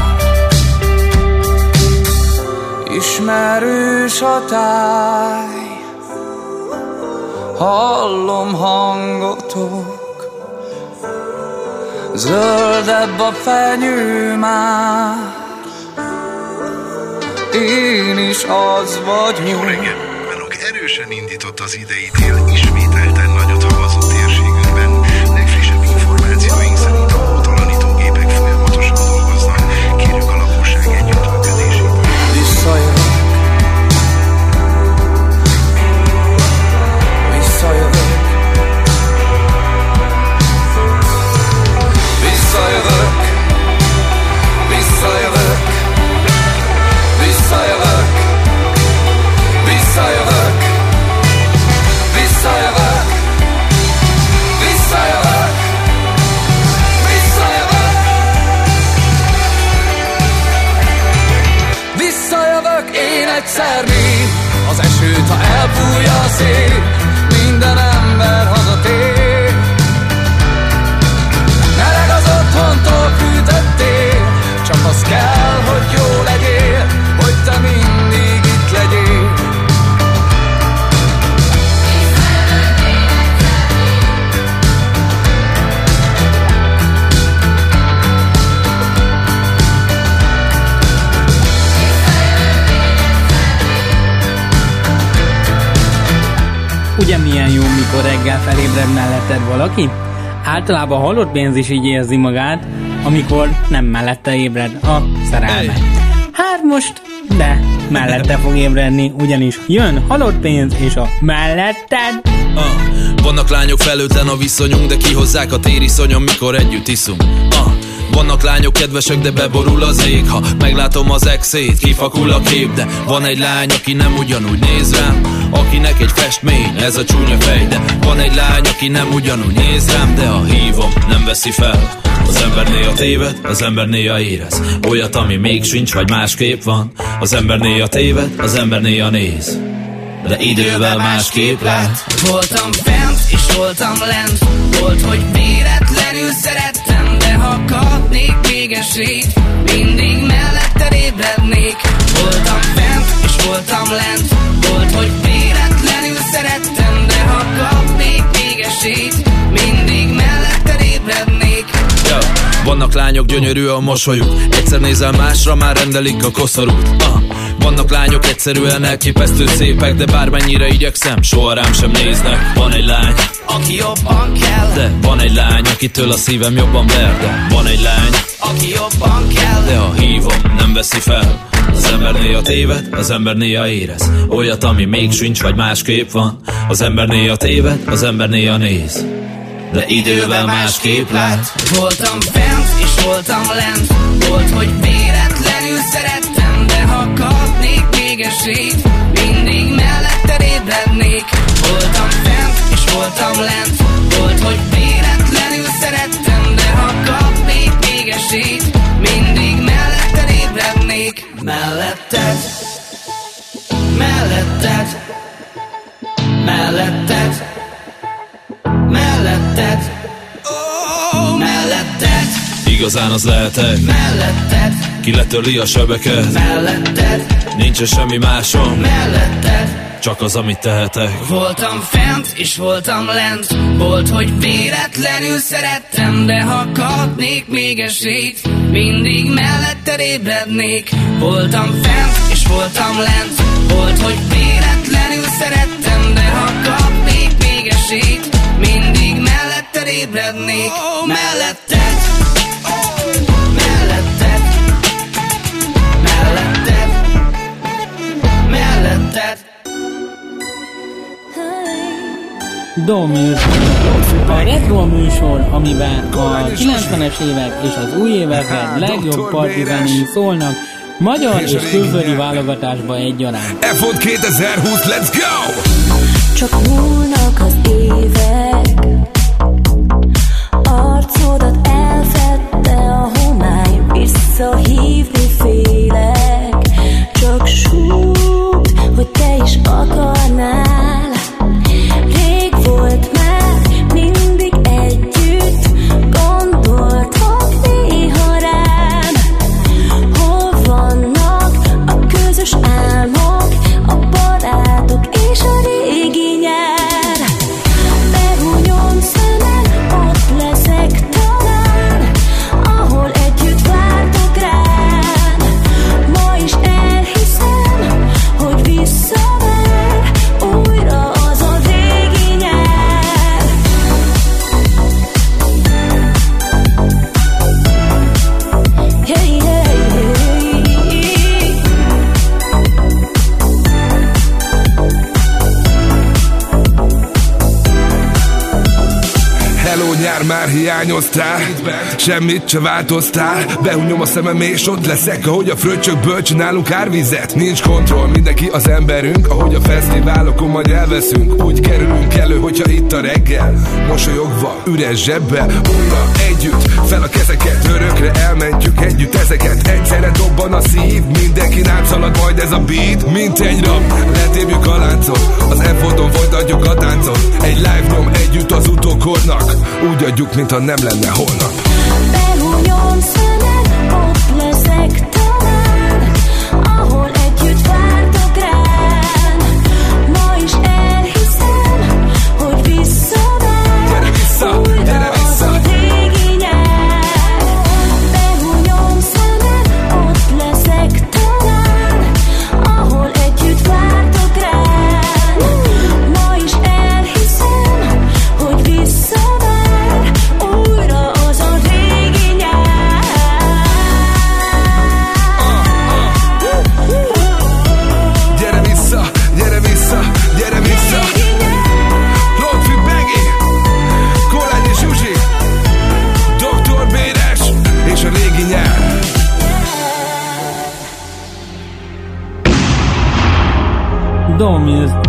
Speaker 18: Ismerős a táj. Hallom hangotok. Zöldebb a fenyő már. Én is az vagyok.
Speaker 19: Jó reggelt! Menok erősen indított az idei tél, ismételten nagyot
Speaker 1: milyen jó, mikor reggel felébred melletted valaki? Általában halott pénz is így érzi magát, amikor nem mellette ébred a szerelme. Hát most, de mellette fog ébredni, ugyanis jön halott pénz és a melletted.
Speaker 15: Ah, vannak lányok felőtlen a viszonyunk, de kihozzák a tériszonyom, mikor együtt iszunk. Ah, vannak lányok kedvesek, de beborul az ég Ha meglátom az exét, kifakul a kép De van egy lány, aki nem ugyanúgy néz rám Akinek egy festmény, ez a csúnya fej De van egy lány, aki nem ugyanúgy néz rám De ha hívom, nem veszi fel. Az ember néha téved, az ember néha érez. Olyat, ami még sincs, vagy másképp van. Az ember néha téved, az ember néha néz. De idővel másképp lát.
Speaker 3: Voltam fent, és voltam lent. Volt, hogy véletlenül szerettem De ha kapnék még esélyt Mindig melletted ébrednék. Voltam fent, és voltam lent Volt, hogy véletlenül szerettem De ha kapnék még esélyt Mindig melletted ébrednék
Speaker 15: Ja, vannak lányok, gyönyörű a mosolyuk. Egyszer nézel másra, már rendelik a koszorút. Ah, Vannak lányok egyszerűen elképesztő szépek De bármennyire igyekszem, soha rám sem néznek. Van egy lány,
Speaker 3: Aki jobban kell.
Speaker 15: de van egy lány, akitől a szívem jobban ver De van egy lány,
Speaker 3: Aki jobban kell.
Speaker 15: de ha hívom, nem veszi fel Az ember néha téved, az ember néha érez. Olyat, ami még sincs, vagy másképp van. Az ember néha téved, az ember néha néz. De idővel másképp lát.
Speaker 3: Voltam fent, és voltam lent. Volt, hogy véletlenül szerettem De ha kapnék még esélyt Mindig melletted ébrednék. Voltam fent, és voltam lent. Volt, hogy véletlenül szerettem De ha kapnék még esélyt Mindig melletted ébrednék Melletted. Melletted. Melletted. Melletted. Oh, melletted.
Speaker 15: Igazán az lehetek.
Speaker 3: Melletted.
Speaker 15: Ki letörli a sebeket.
Speaker 3: Melletted.
Speaker 15: Nincs semmi másom?
Speaker 3: Melletted
Speaker 15: Csak az, amit tehetek.
Speaker 3: Voltam fent, és voltam lent. Volt, hogy véletlenül szerettem De ha kapnék még esélyt Mindig melletted ébrednék. Voltam fent, és voltam lent. Volt, hogy véletlenül szerettem De ha kapnék még esélyt Mindig melletted ébrednék. Melletted. Melletted. Melletted. Melletted
Speaker 1: Domir. A Retro műsor, amiben a 90-es évek és az új évezred legjobb partizenei szólnak, magyar és külföldi válogatásba egyaránt.
Speaker 20: F-ot 2020, let's go!
Speaker 17: Csak múlnak
Speaker 20: hiányoztál Semmit se változtál. Behunyom a szemem és ott leszek Ahogy a fröccsökből csinálunk árvizet. Nincs kontroll, mindenki az emberünk. Ahogy a fesztiválokon majd elveszünk Úgy kerülünk elő, hogyha itt a reggel Mosolyogva, üres zsebbel Újra együtt, fel a kezeket Örökre elmentjük együtt ezeket. Egyszerre dobban a szív Mindenki rám szalad majd ez a beat Mint egy rap, letépjük a láncot Az F-oton folytatjuk a táncot. Egy live nyom együtt az utókornak Úgy adjuk, mintha nem lenne holnap.
Speaker 17: Behunyom szemed, film is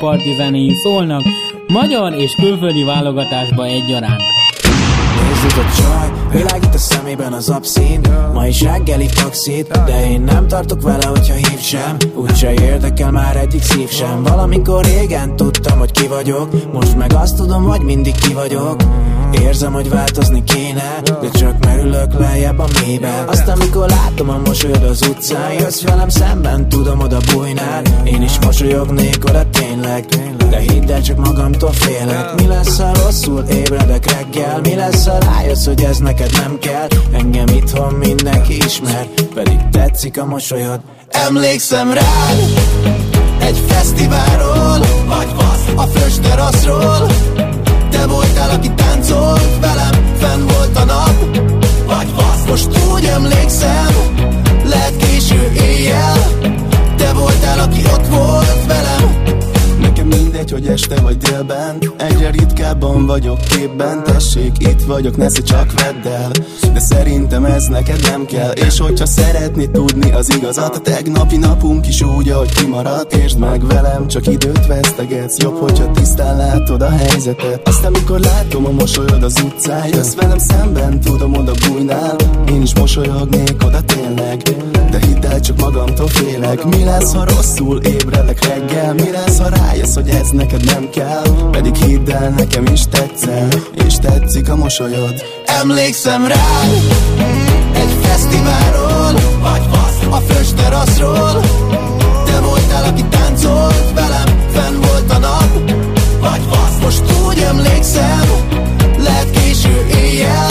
Speaker 1: legjobb partizenéi szólnak, magyar és külföldi válogatásba egyaránt.
Speaker 10: Nézzük a csaj, világít a szemében az abszín Ma is reggeli taxit, de én nem tartok vele, hogyha hív sem. Úgyse érdekel már egyik szív sem. Valamikor régen tudtam, hogy ki vagyok. Most meg azt tudom, hogy mindig ki vagyok Érzem, hogy változni kéne De csak merülök lejjebb a mélybe. Aztán mikor látom a mosolyod az utcán Jössz velem szemben, tudom oda bújnál. Én is mosolyognék oda tényleg. De hidd el, csak magamtól félek. Mi lesz, ha rosszul ébredek reggel? Mi lesz, ha rájössz, hogy ez neked nem kell? Engem itthon mindenki ismer Pedig tetszik a mosolyod. Emlékszem rád Egy fesztiválról Vagy a frös teraszról Te voltál, aki táncolt velem Fenn volt a nap. Vagy vasz Most úgy emlékszem Lehet késő éjjel. Te voltál, aki ott volt velem.
Speaker 21: Nekem mindegy, hogy este vagy délben Egyre ritkábban vagyok képben. Tessék, itt vagyok, nesze csak vedd el De szerintem ez neked nem kell. És hogyha szeretni tudni az igazat A tegnapi napunk is úgy, ahogy kimaradt. Értsd meg velem, csak időt vesztegetsz. Jobb, hogyha tisztán látod a helyzetet. Aztán mikor látom a mosolyod az utcán Jössz velem szemben, tudom oda bújnál. Én is mosolyognék oda tényleg. De hidd el, csak magamtól félek. Mi lesz, ha rosszul ébredek reggel? Mi lesz, ha rájössz, hogy ez neked nem kell? Pedig hidd el, nekem is tetszel És tetszik a mosolyod
Speaker 10: Emlékszem rád Egy fesztiválról Vagy vasz a frös teraszról Te voltál, aki táncolt velem Fenn volt a nap Vagy vasz Most úgy emlékszem Lehet késő éjjel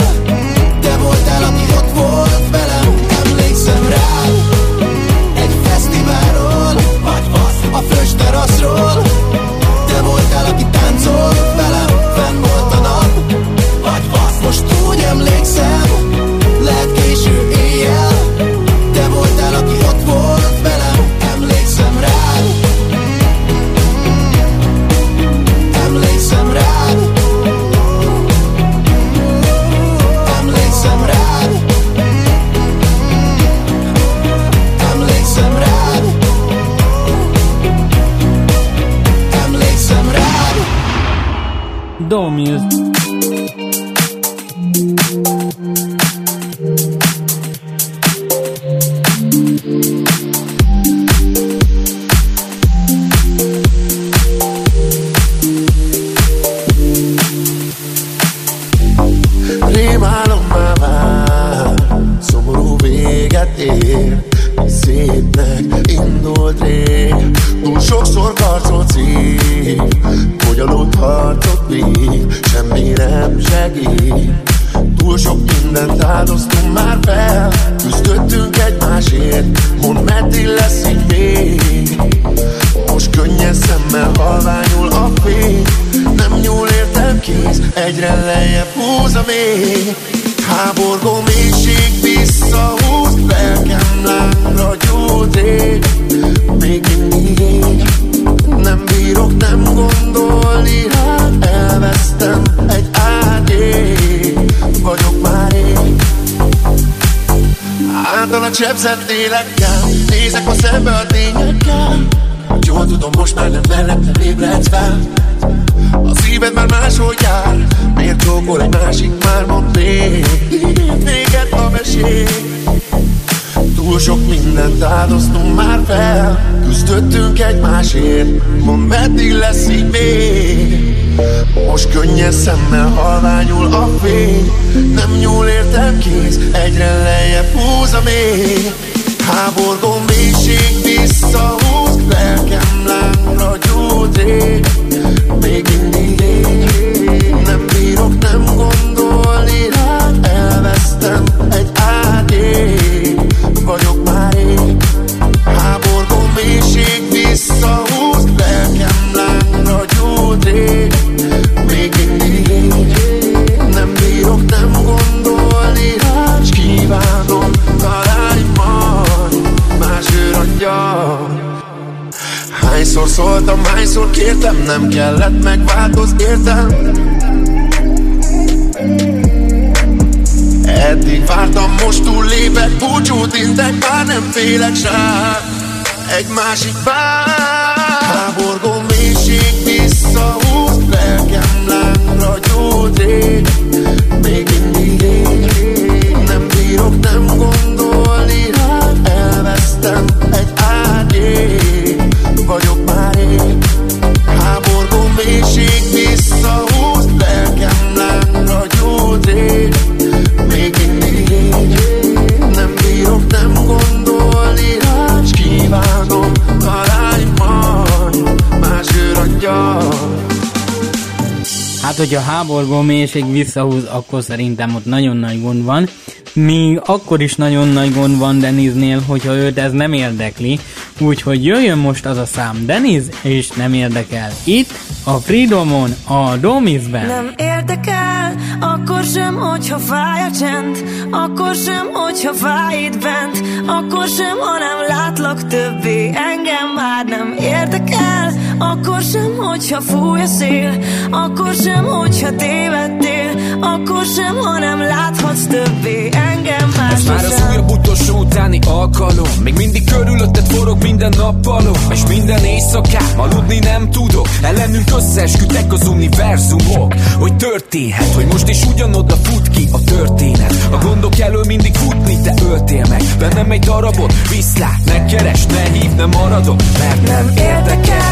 Speaker 22: mélység visszahúz,
Speaker 1: akkor szerintem ott nagyon nagy gond van. Míg akkor is nagyon nagy gond van Deniznél, hogyha őt ez nem érdekli. Úgyhogy jöjjön most az a szám Deniz, és nem érdekel. Itt a Freedomon, a Domizben.
Speaker 17: Nem érdekel, akkor sem, hogyha fáj a csend Akkor sem, hogyha fáj itt bent Akkor sem, ha nem látlak többé Engem már nem érdekel Akkor sem, hogyha fúj a szél Akkor sem, hogyha tévedtél Akkor sem, ha nem láthatsz többé Engem már
Speaker 23: Ez már az újabb utolsó utáni alkalom. Még mindig körülötted forog minden nappalom És minden éjszakán aludni nem tudok. Ellenünk összeesküdtek az univerzumok Hogy történhet, hogy most is ugyanoda fut ki a történet. A gondok elől mindig futni, te öltél meg. Bennem egy darabot, viszlát, ne keres, ne hív, ne maradok Mert nem érdekel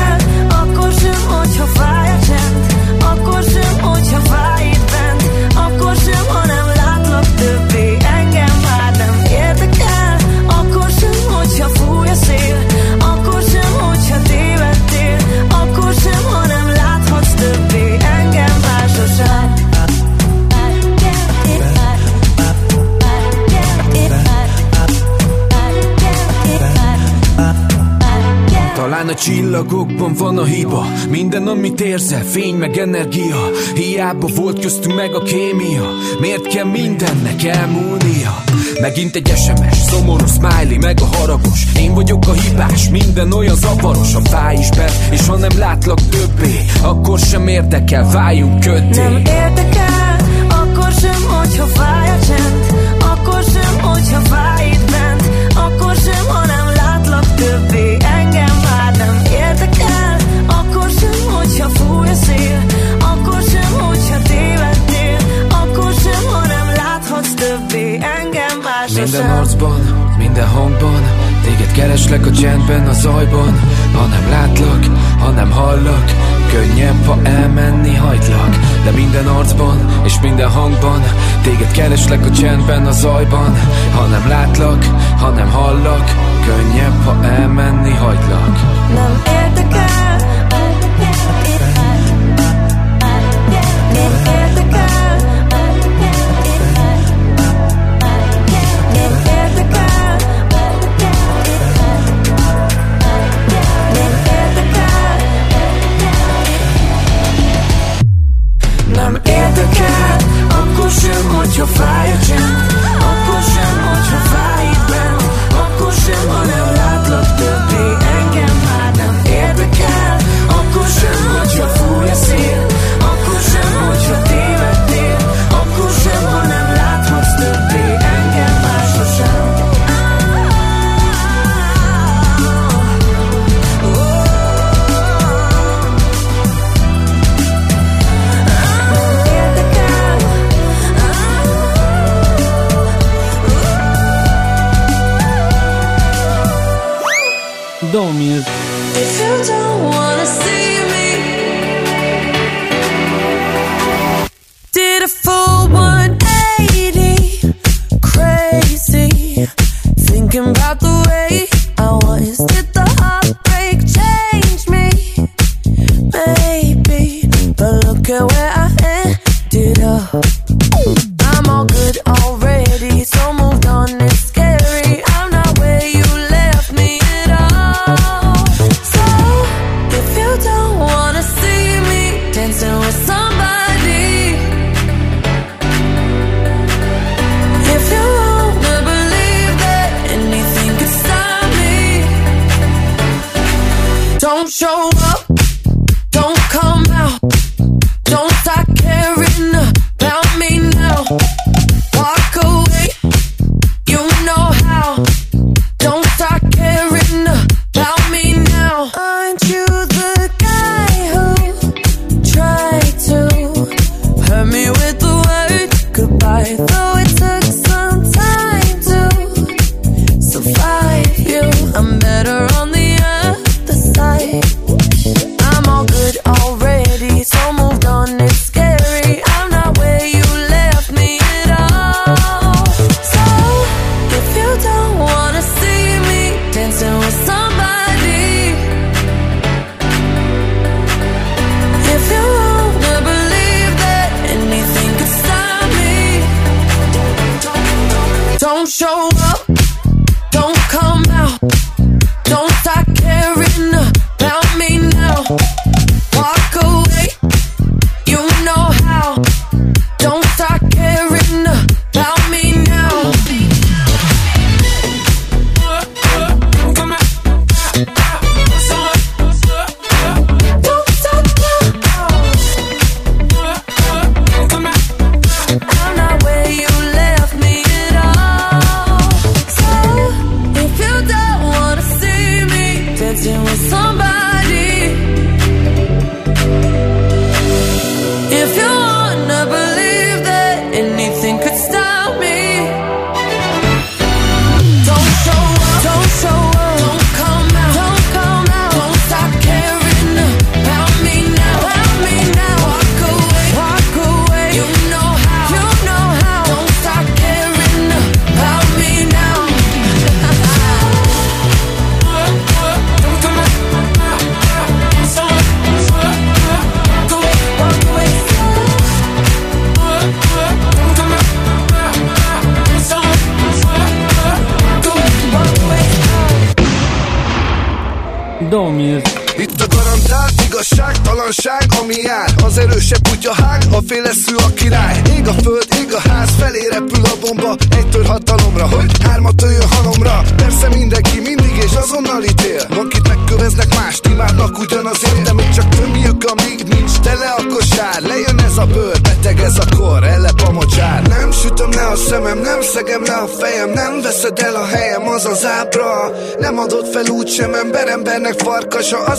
Speaker 17: sem, hogyha
Speaker 23: csillagokban van a hiba. Minden, amit érzel, fény meg energia. Hiába volt köztünk meg a kémia. Miért kell mindennek elmúlnia? Megint egy SMS, szomorú smiley, meg a haragos. Én vagyok a hibás, minden olyan zavaros A fáj is be, és ha nem látlak többé Akkor sem érdekel, váljunk köddé
Speaker 17: Nem érdekel, akkor sem, hogyha fáj
Speaker 23: arcban, minden hangban. Téged kereslek a csendben, a zajban. Ha nem látlak, ha nem hallak Könnyebb, ha elmenni hagylak. De minden arcban és minden hangban Téged kereslek a csendben, a zajban. Ha nem látlak, ha nem hallak Könnyebb, ha elmenni hagylak.
Speaker 17: Nem érdekel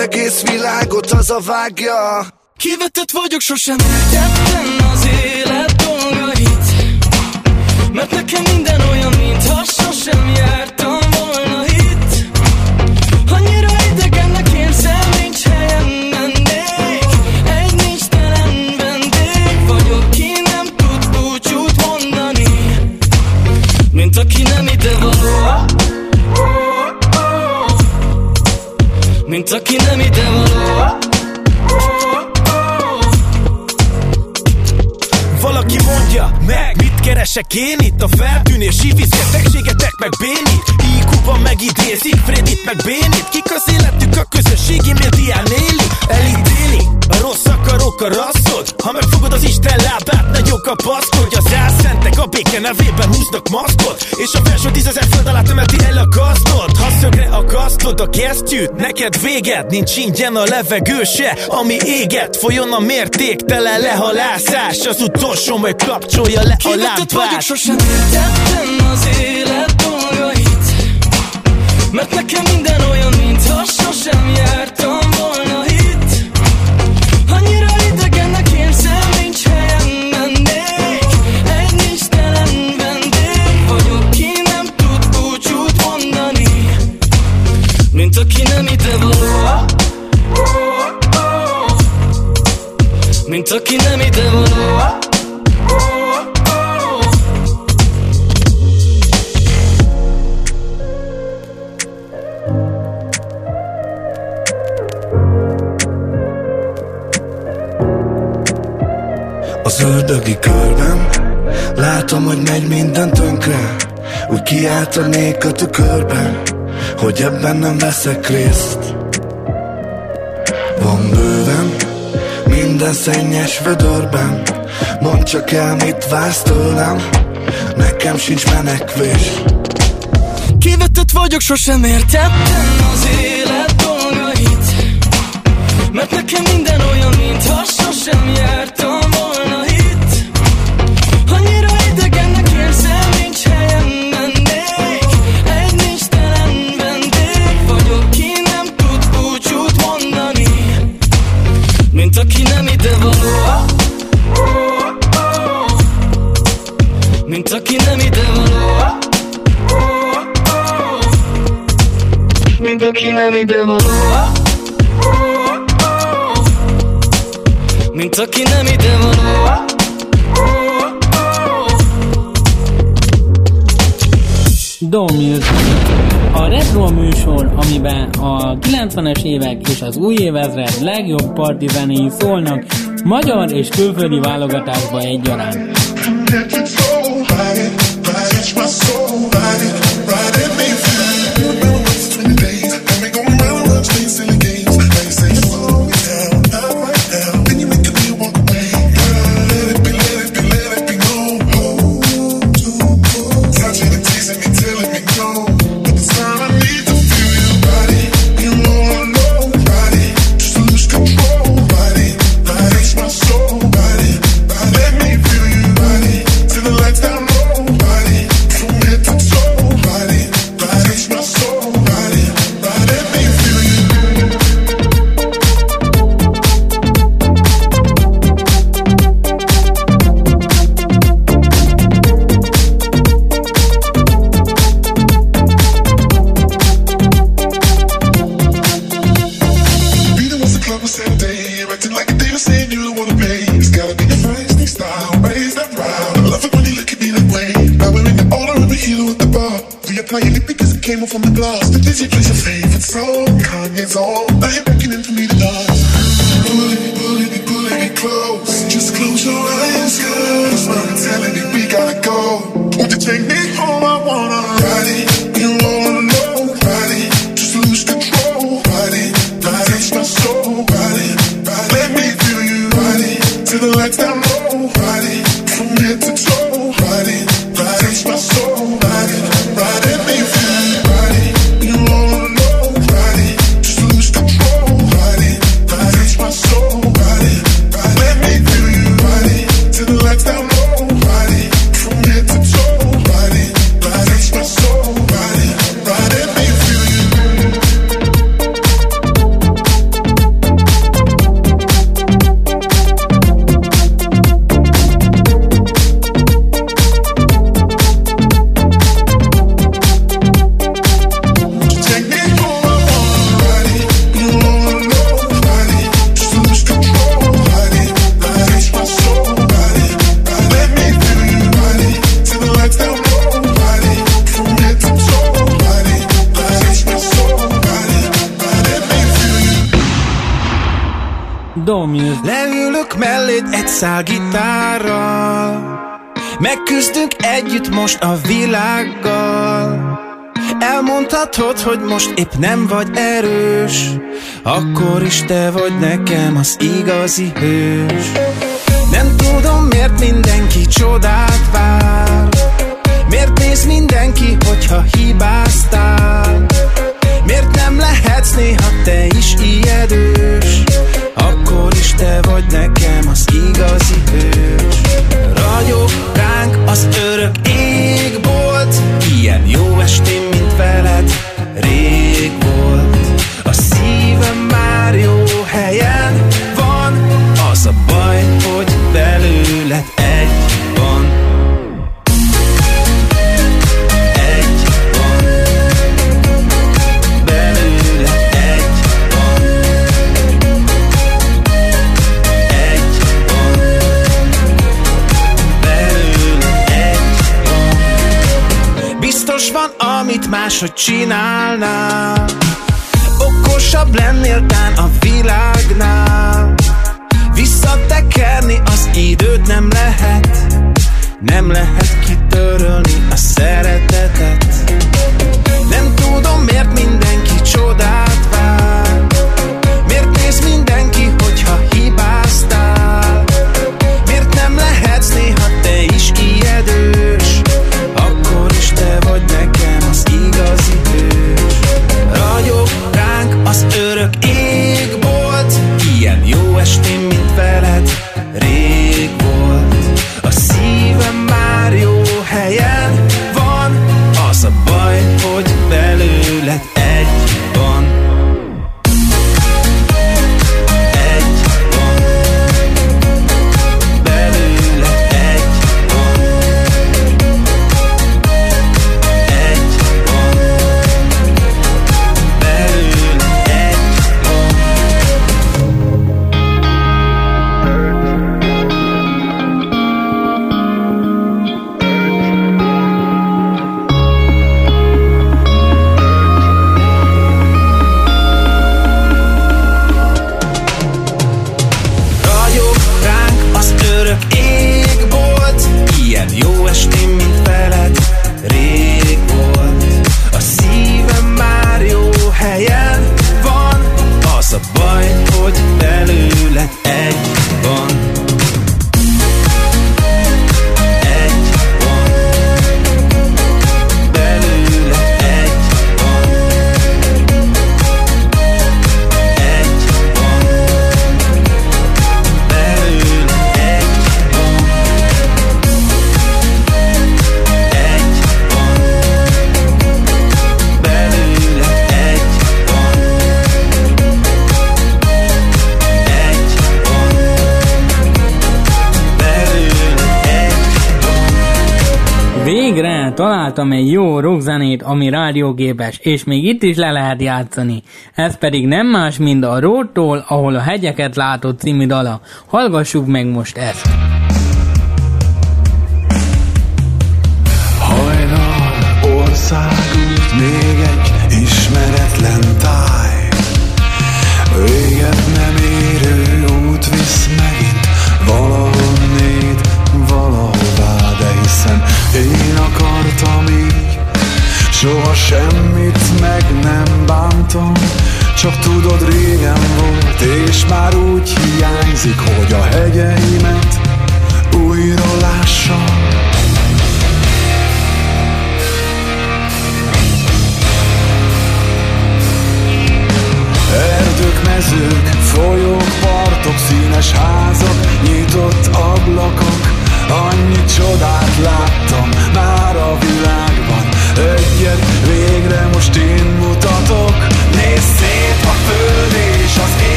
Speaker 13: egész világot az a vágja.
Speaker 24: Kivetett vagyok, sosem értettem Mint aki nem ide való.
Speaker 25: Valaki mondja meg, mit keresek én itt A feltűnés, betegségetek meg bénít. IQ-ban megidézik, Fredit meg bénít Kik az életük a közösségi médián éli? Elítéli, a rossz akarok a rasszod? Ha megfogod az Isten lábát, nagyok a paszkodj Az álszentek a béke nevében húznak maszkot. És a felső tízezer föld alá temeti el a gazdot Ha szögre akasztod a kesztyűt, neked véged Nincs ingyen a levegő se, ami éget. Folyjon a mértéktelen lehalászás. Az utolsó majd kapcsolja le a
Speaker 24: Kivetett vagyok, sosem értettem az élet dolgait Mert nekem minden olyan, mintha sosem jártam volna Aki nem ide való
Speaker 13: Az ördögi körben Látom, hogy megy minden tönkre. Úgy kiáltanék a tükörben Hogy ebben nem veszek részt. Van bőven minden szennyes vödörben. Mondd csak el, mit vársz tőlem. Nekem sincs menekvés.
Speaker 24: Kivetett vagyok, sosem értettem az élet dolgait. Mert nekem minden olyan, mintha sosem jártam volna. aki nem ide való Mint aki nem ide való
Speaker 26: Domjük. A Retro műsor, amiben a 90-es évek és az új évezred legjobb parti zenéi szólnak, magyar és külföldi válogatásba egyaránt.
Speaker 27: épp nem vagy erős Akkor is te vagy nekem az igazi hős. Nem tudom miért mindenki csodát vár. Miért néz mindenki, hogyha
Speaker 16: hibáz? ami rádiógépes, és még itt is le lehet játszani. Ez pedig nem más, mint a Rótól, ahol a hegyeket látott című dala. Hallgassuk meg most ezt!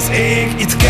Speaker 10: az ég itt kell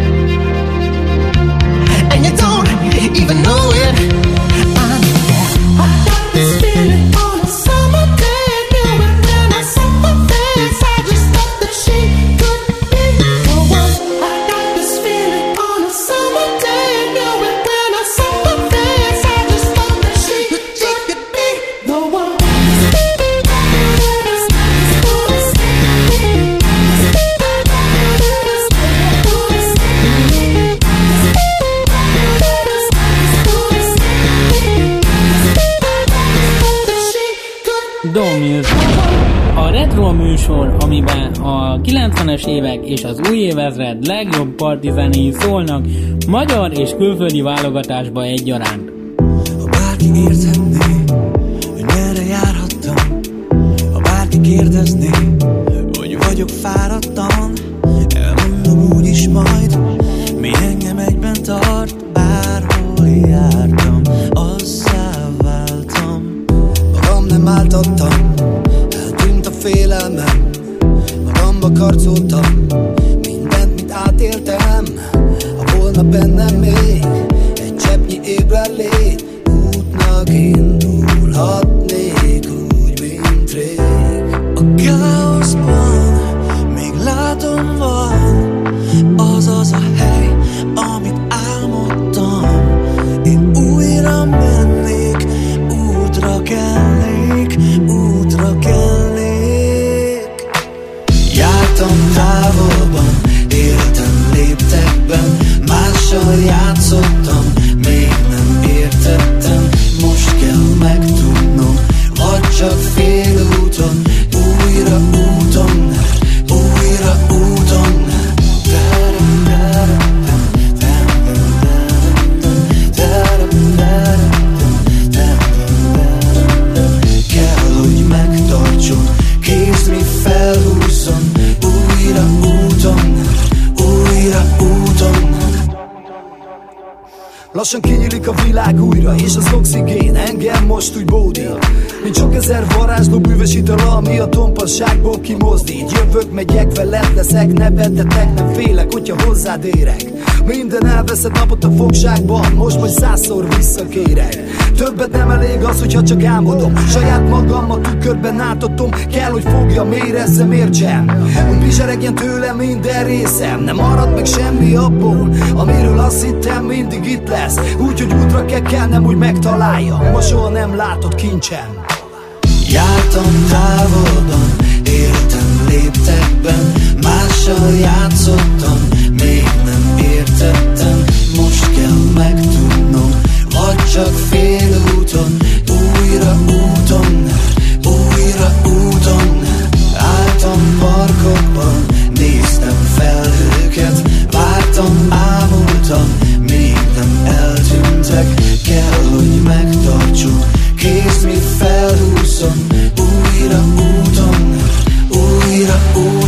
Speaker 4: even know it.
Speaker 13: Évek és az új évezred legjobb partizenei szólnak, magyar és külföldi válogatásba egyaránt.
Speaker 4: Leszek, nevetetek, nem félek, hogyha hozzád érek. Minden elveszett napot a fogságban, most majd százszor visszakérek. Többet nem elég az, hogyha csak álmodom. Saját magam a tükörben átadom Kell, hogy fogjam, érezzem, értsem. Hogy bizseregjen tőlem minden részem Nem marad meg semmi abból Amiről azt hittem mindig itt lesz. Úgyhogy útra kell kelnem, hogy megtaláljam Ma soha nem látott kincsem. Jártam távolban, éltem léptekben Mással játszottam, még nem értettem. Most kell megtudnom, vagy csak félúton Újra úton, újra úton. Álltam parkokban, néztem felhőket Vártam, ámultam, még nem eltűntek. Kell, hogy megtartsuk, kézd mi felhúzzon Újra úton, újra úton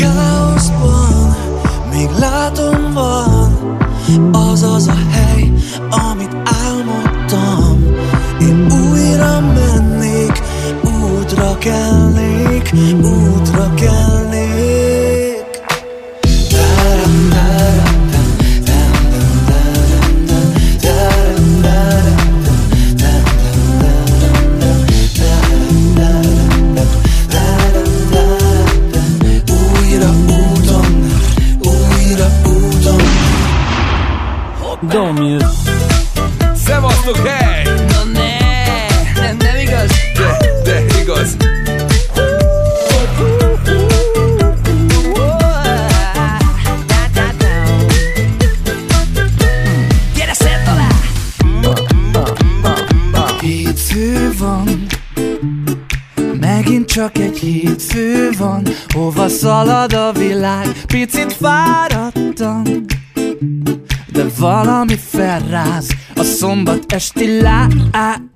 Speaker 4: káoszban még látom van. Az az a hely, amit álmodtam. Én újra mennék, útra kelnék, útra kelnék valami felráz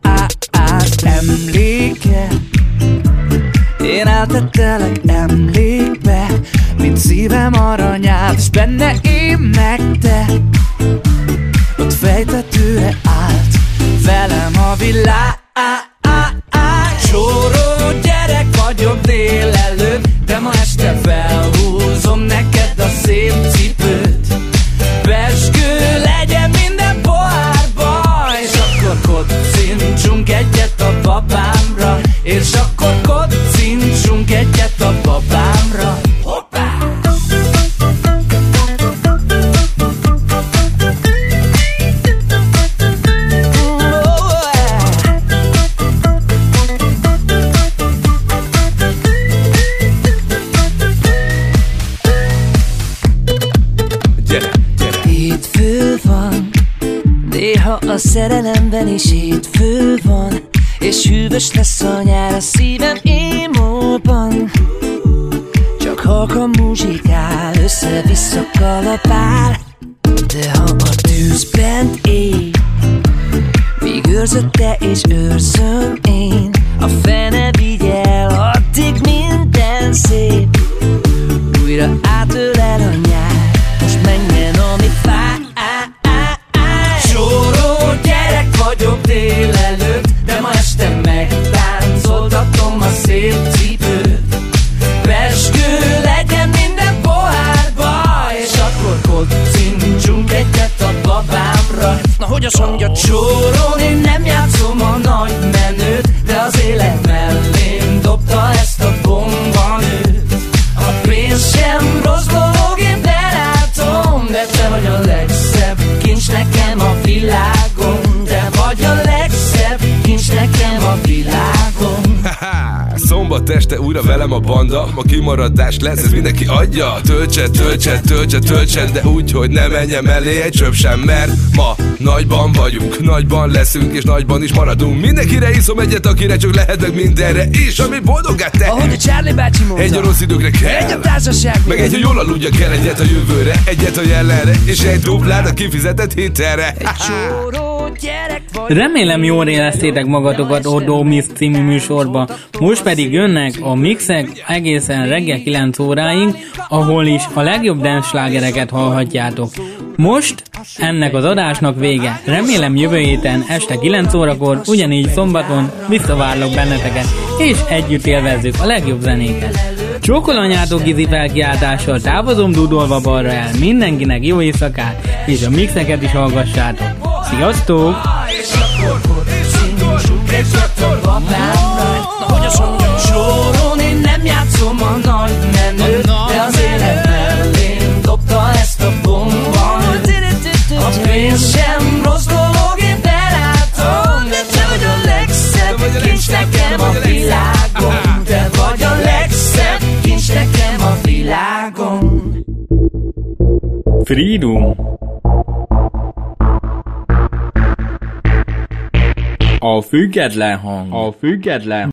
Speaker 28: lesz,
Speaker 20: ez mindenki adja. Töltse, töltse, töltse, töltse De úgy, hogy ne menjem elé egy csöp sem Mert ma nagyban vagyunk Nagyban leszünk és nagyban is maradunk. Mindenkire iszom egyet, akire csak lehet meg mindenre is Ami boldogát tehet
Speaker 28: Ahogy a Charlie bácsi mondta.
Speaker 20: Egy a rossz időkre kell.
Speaker 28: Egy a társaság
Speaker 20: Meg egy, hogy jól aludja kell Egyet a jövőre, egyet a jelenre És egy duplát a kifizetett hitelre.
Speaker 28: Csóró gyerek vagy
Speaker 1: Remélem jól éreztétek magatokat Odo Mix című műsorba. Most pedig jönnek a mixek egészen reggel 9 óráig, ahol is a legjobb dance hallhatjátok. Most ennek az adásnak vége. Remélem jövő héten este 9 órakor, ugyanígy szombaton visszavárlak benneteket, és együtt élvezzük a legjobb zenéket. Csókol anyátok izi felkiáltással távozom dudolva balra el mindenkinek jó éjszakát, és a mixeket is hallgassátok. Sziasztok!
Speaker 28: És akkor kocincsunk egyet a babámra Na hogy azt mondja Csórón én nem játszom a nagy menőt De az élet mellém dobta ezt a bombanőt A pénz sem rossz dolog, én belátom De te vagy a legszebb kincs nekem a világon. Te vagy a legszebb kincs nekem a világon.
Speaker 1: Freedom! A független hang. A független